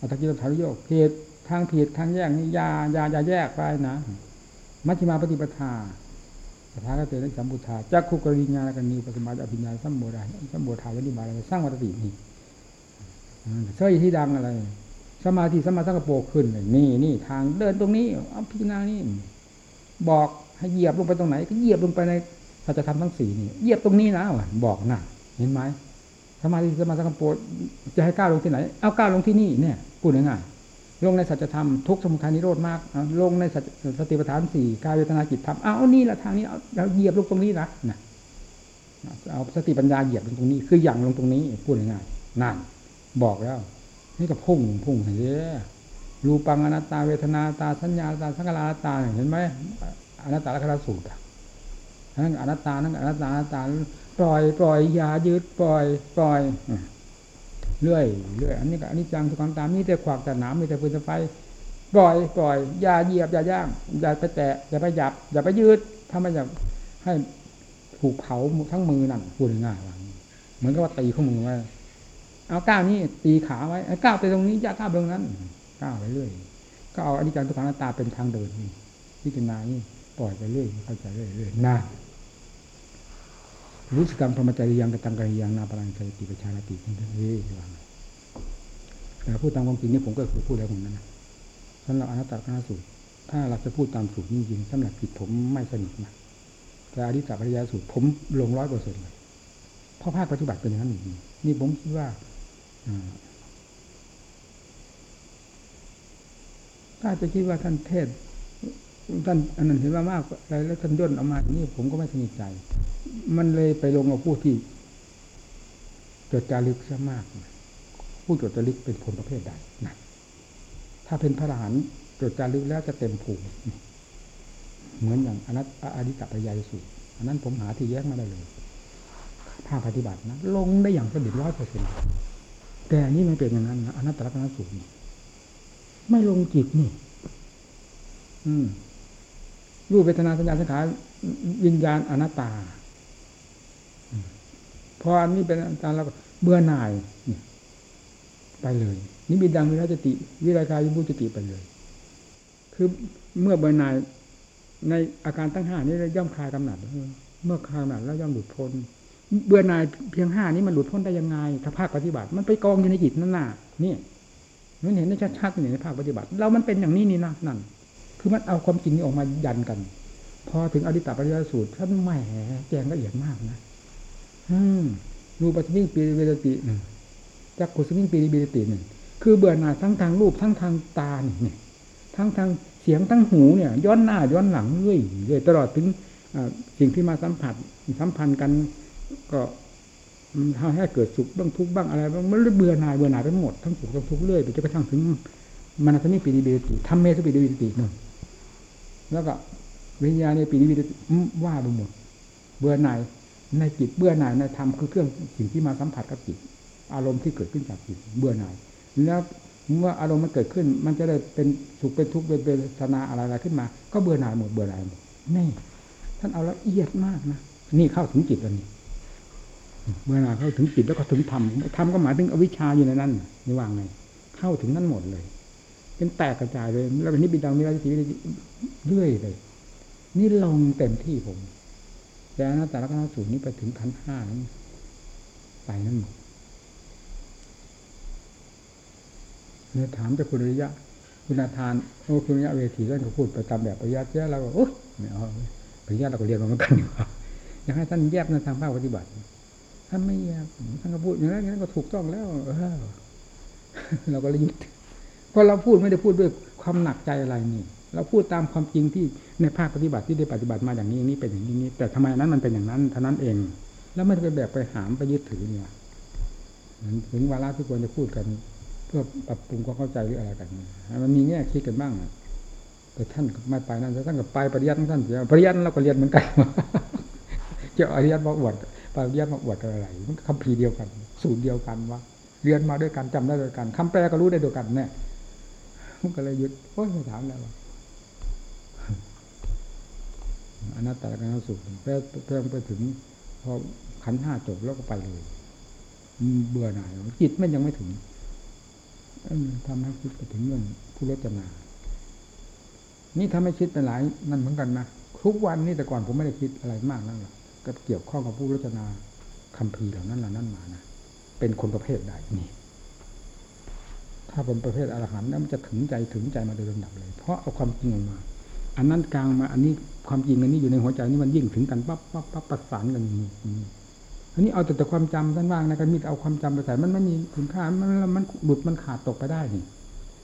[SPEAKER 1] อัตกิลฐานนิโยกเพียรทางผิดทางแยกนี่ยายายาแยกไปนะมัชฌิมาปฏิปทาสถานเตนะสัมพุทธาจักขุกริญญากันนิปัสมาอภิญญาสัมโบราสัมโบธายนิบาลสร้างวัตตินี่เสื้อที่ดังอะไรสมาธิสมาสังกโปขึ้น นี่นี่ทางเดินตรงนี้เอาพิจารณานี่บอก ให้เหยียบลงไปตรงไหน ก็เหยียบลงไปในสัจธรรมทั้งสี่นี่เหยียบตรงนี้นะบอกนะเห็นไหมสมาธิสมาสังกปรจะให้ก้าวลงที่ไหน เอาก้าวลงที่นี่เนี่ยพูดง่ายๆลงในสัจธรรมทุกสมุทัยนิโรธมากลงในสติปัฏฐานสี่กายเวทนาจิตธรรมเอานี่ละทางนี้เอาเราเหยียบลงตรงนี้นะนะเอาสติปัญญาเหยียบลงตรงนี้ คืออย่างลงตรงนี้พูดง่ายๆนั่นบอกแล้ว นี่ก็พุ่งพุ่งเฮ้ยรูปังอนัตตาเวทนาตาสัญญาตาสังขารตาเห็นไหม อนัตตาลักษณะสูตรนั่นอนัตตานั่นอนัตตาอนัตตาปล่อยปล่อยยายืดปล่อย ปล่อยเรื่อยเรื่อยอันนี้ก็อันนี้จังทุกความตามมีแต่ขวากแต่หนามมีแต่ฟืนไฟปล่อยปล่อยยาเหยียบยาย่างอย่าไปแตะอย่าไปหยับ อย่าไปยืดถ้าไม่อยากให้ถูกเผาทั้งมือนั่นพูดง่ายว่าเหมือนกับว่าตีข้อมือไว้เอาก้าวนี้ตีขาไว้ก้าวไปตรงนี้ย่าก้าวตรงนั้นก้าวไปเรื่อยก็เอาอนิจจังทุกขังตาเป็นทางเดินนี่พิจารณานี่ ปล่อยไปเรื่อยเข้าใจเรื่อยๆนะรู้สึกกรรมพรหมจริยังกตังกริยังนาปรังใจติปชาลติทั้งนี้ว่าแต่พูดตามความจริงนี่ผมก็เคือพูดแล้วผมนั้นนะสำหรับอนัตตลกนสูตร ถ้าเราจะพูดตามสูตรจริงๆสำหรับผิดผมไม่สนิทนะแต่อริสัพริยาสูตรผมลงร้อยเปอร์เซ็นต์เลยเพราะภาคปฏิบัติเป็นอย่างนั้นจริงนี่ผมคิดว่าถ้าจะคิดว่าท่านเทศ ท่านอันนั้นเห็นว่ามากอะไรแล้วท่านย่นออกมานี่ผมก็ไม่สนิทใจ มันเลยไปลงกับผู้ที่จดจารึกซะมาก ผู้จดจารึกเป็นคนประเภทใดนะถ้าเป็นพระอรหันต์จดจารึกแล้วจะเต็มผูกเหมือนอย่างอนัตอดิตปยายสูตรอันนั้นผมหาที่แยกมาได้เลยภาคปฏิบัตินะ ลงได้อย่างสนิทร้อยเปอร์เซ็นต์แต่อันนี้มันเป็นอย่างนั้นนะอนัตตลักษณสูตรไม่ลงจิตนี่ อืม รูปเวทนาสัญญาสังขารวิญญาณอนัตตา พออันนี้เป็นอาจารย์เราก็เบื่อหน่ายไปเลยนี่บิดังวิราจติ วิรากายวิบุจติไปเลย คือเมื่อเบื่อหน่ายในอาการตั้งห้านี้ย่อมคลายกำหนัดเมื่อคลายกำหนัดแล้วย่อมหลุดพ้นเบื่อหน่ายเพียงห้านี้มันหลุดพ้นได้ยังไงถ้าภาคปฏิบัติ มันไปกองอยู่ในจิตนั่นน่ะนี่มันเห็นได้ชัดๆในภาคปฏิบัติ เรามันเป็นอย่างนี้นี่นะนั่น คือมันเอาความจริงนี้ออกมายันกันพอถึงอดิตตปริยสูตรท่านแหมแจงละเอียดมากนะอืมรูปปัจจิปีเวรติหนึ่งจักขุสมิงปีเวรติหนึ่งคือเบื่อหน่ายทั้งทางรูปทั้งทางตาเนี่ยทั้งทางเสียงทั้งหูเนี่ย ย้อนหน้าย้อนหลังเรื่อยเรื่อยตลอดถึงสิ่งที่มาสัมผัสสัมพันธ์กันก็ทำให้เกิดสุขบ้างทุกข์บ้างอะไรบ้างมันเบื่อหน่ายเบื่อหน่ายไปหมดทั้งสุขทั้งทุกข์เรื่อยไปจนกระทั่งถึงมนัสมิปีนิบิติทำเมสปีนิบิติหนึ่ง แล้วก็วิญญาณในปีนิบิติว่าไปหมดเบื่อหน่ายในจิตเบื่อหน่ายในธรรมคือเครื่องสิ่งที่มาสัมผัสกับจิต อารมณ์ที่เกิดขึ้นจากจิตเบื่อหน่าย แล้วเมื่ออารมณ์มันเกิดขึ้น มันจะได้เป็นสุขเป็นทุกข์เป็นเป็นสนาอะไรๆขึ้นมา ก็เบื่อหน่ายหมดเบื่อหน่ายหมดนี่ท่านเอาละเอียดมากนะนี่เข้าถึงจิตแล้วนี่เมื่อหน่ายเข้าถึงจิตแล้วก็ถึงธรรมธรรมก็หมายถึงอวิชชาอยู่ในนั้นนี่ว่างไงเข้าถึงนั้นหมดเลย เป็นแตกกระจายเลยแล้วเป็นนิบิดังมีราชสีเรื่อยเลย นี่ลงเต็มที่ผมแต่อนัตตลักษณสูตรนี้ไปถึงขันห้านั้นไปนั่นหมดเนี่ยถามแต่คุณริยะ คุณอาทานโอ้คุณริยะเวทีท่านก็พูดไปตามแบบปริยัติแล้วเราก็โอ้ยไม่เอาปริยัติเราก็เรียนมาเหมือนกันอยู่อยากให้ท่านแยกในทางภาคปฏิบัติท่านไม่แยกท่านก็พูดอย่างนั้นอย่างนั้นก็ถูกต้องแล้ว เออ เราก็เลยยึด ราะเราพูดไม่ได้พูดด้วยความหนักใจอะไรนี่ เราพูดตามความจริงที่ในภาคปฏิบัติที่ได้ปฏิบัติมาอย่างนี้นี้เป็นอย่างนี้แต่ทำไมนั้นมันเป็นอย่างนั้นเท่านั้นเอง แล้วไม่ได้ไปแบบไปหามไปยึดถือเนี่ยถึงเวลาที่ควรจะพูดกัน เพื่อปรับปรุงความเข้าใจหรืออะไรกันมันมีแง่คิดกันบ้างแต่ท่านไม่ไปนั่นท่านก็ไปปริยัติของท่านเสียปริยัติเราก็เรียนเหมือนกันเจ้าอริยัติมาอวดปริยัติมาอวดกันอะไรมันคำพีเดียวกัน สูตรเดียวกันว่าเรียนมาด้วยกันจำได้ด้วยกันคำแปลก็รู้ได้ด้วยกันแน่มัน ก็เลยหยึดโอ้ยไม่ถามแล้วอนัตตาการสุขเพื่อไปถึง พอขันห้าจบแล้วก็ไปเลยเบื่อหน่ายจิตมันยังไม่ถึงทำให้คิดไปถึงเรื่องผู้รจนา นี่ทำให้คิดไปหลายนั่นเหมือนกันนะทุกวันนี่แต่ก่อนผมไม่ได้คิดอะไรมากนั่นหรอกก็เกี่ยวข้องกับผู้รจนาคำพีเหล่านั้นเหล่านั้นมานะเป็นคนประเภทใดนี่ ถ้าเป็นประเภทอรหันต์แล้วมันจะถึงใจถึงใจมาโดยลำดับเลย เพราะเอาความจริงออกมา อันนั้นกลางมา อันนี้ความจริงอันนี้อยู่ในหัวใจนี่มันยิ่งถึงกันปั๊บปั๊บปั๊บประสานกันอย่างนี้อันนี้เอาแต่แต่ความจำท่านว่างนะกันมีเอาความจำไปใส่มันไม่มีคุณค่ามันมันหลุดมันขาดตกไปได้นี่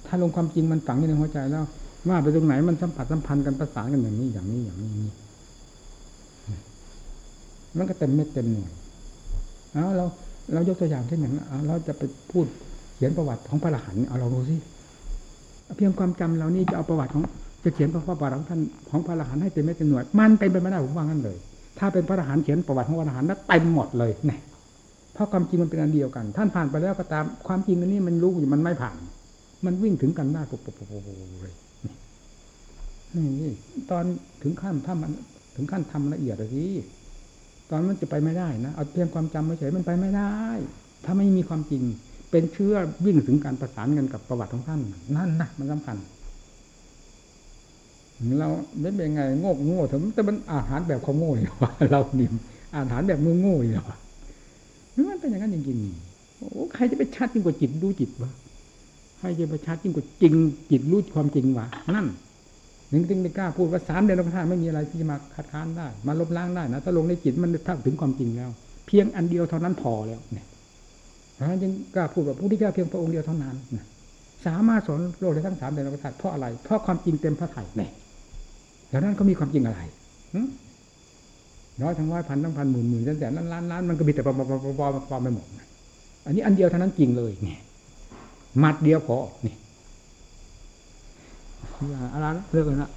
[SPEAKER 1] ถ้าลงความจริงมันฝังอยู่ในหัวใจแล้วว่าไปตรงไหนมันสัมผัสสัมพันธ์กันประสานกันอย่างนี้อย่างนี้อย่างนี้นี่มันก็เต็มเม็ดเต็มหน่วยเอาเราเรายกตัวอย่างเช่นอย่างเราจะไปพูด เขียนประวัติของพระอรหันต์เอาเราดูสิเพียงความจำเรานี่จะเอาประวัติของ จะเขียนประวัติของท่านของพระอรหันต์ให้เต็มเม็ดเต็มหน่วย มันเป็นไปไม่ได้ผมว่างั้นเลย ถ้าเป็นพระอรหันต์เขียนประวัติของพระอรหันต์นั้นเต็มหมดเลยเนี่ยเพราะความจริงมันเป็นอันเดียวกัน ท่านผ่านไปแล้วก็ตามความจริงอันนี้มันรู้อยู่มันไม่ผ่าน มันวิ่งถึงกันได้ปุ๊บปุ๊บปุ๊บเลยนี่ตอนถึงขั้นถ้ามันถึงขั้นทำละเอียดเลยสิตอนมันจะไปไม่ได้นะเอาเพียงความจำม่เฉยมันไปไม่ได้ ถ้าไม่มีความจริง เป็นเชื้อวิ่งถึงการประสานกันกับประวัติของท่าน นั่นนะมันสำคัญเราไม่เป็นไงโง่โง่ถึงแต่มันอาหารแบบเขาโง่เลยว่าเราดิมอาหารแบบมือโง่เลยว่ามันเป็นอย่างนั้นจริงๆโอ้ใครจะไปชัดยิ่งกว่าจิตรู้จิตวะใครจะไปชัดยิ่งกว่าจริง จิตรู้ความจริงวะนั่นนึงจึงไม่กล้าพูดว่าสามเดือนละท่านไม่มีอะไรที่จะมาคัดค้านได้ มาลบล้างได้นะถ้าลงในจิตมันถ้าถึงความจริงแล้ว เพียงอันเดียวเท่านั้นพอแล้วเนี่ย นั้นจึงกล้าพูดว่าพระพุทธเจ้าเพียงพระองค์เดียวเท่านั้นสามารถสอนโลกได้ทั้งสามเดือนละท่านเพราะอะไร เพราะความจริงเต็มพระไถ่เนี่ยแล้วนั้นเขามีความจริงอะไรร้อยทั้งร้อยพันทั้งพันหมื่นหมื่นแสนแสนล้านล้านล้านมันก็มีแต่ปอมปอมปอมปอมไปหมดอันนี้อันเดียวเท่านั้นจริงเลยเนี่ยมัดเดียวพอนี่อะไรเลิกเลยนะ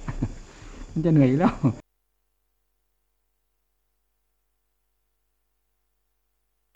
[SPEAKER 1] มันจะเหนื่อยแล้ว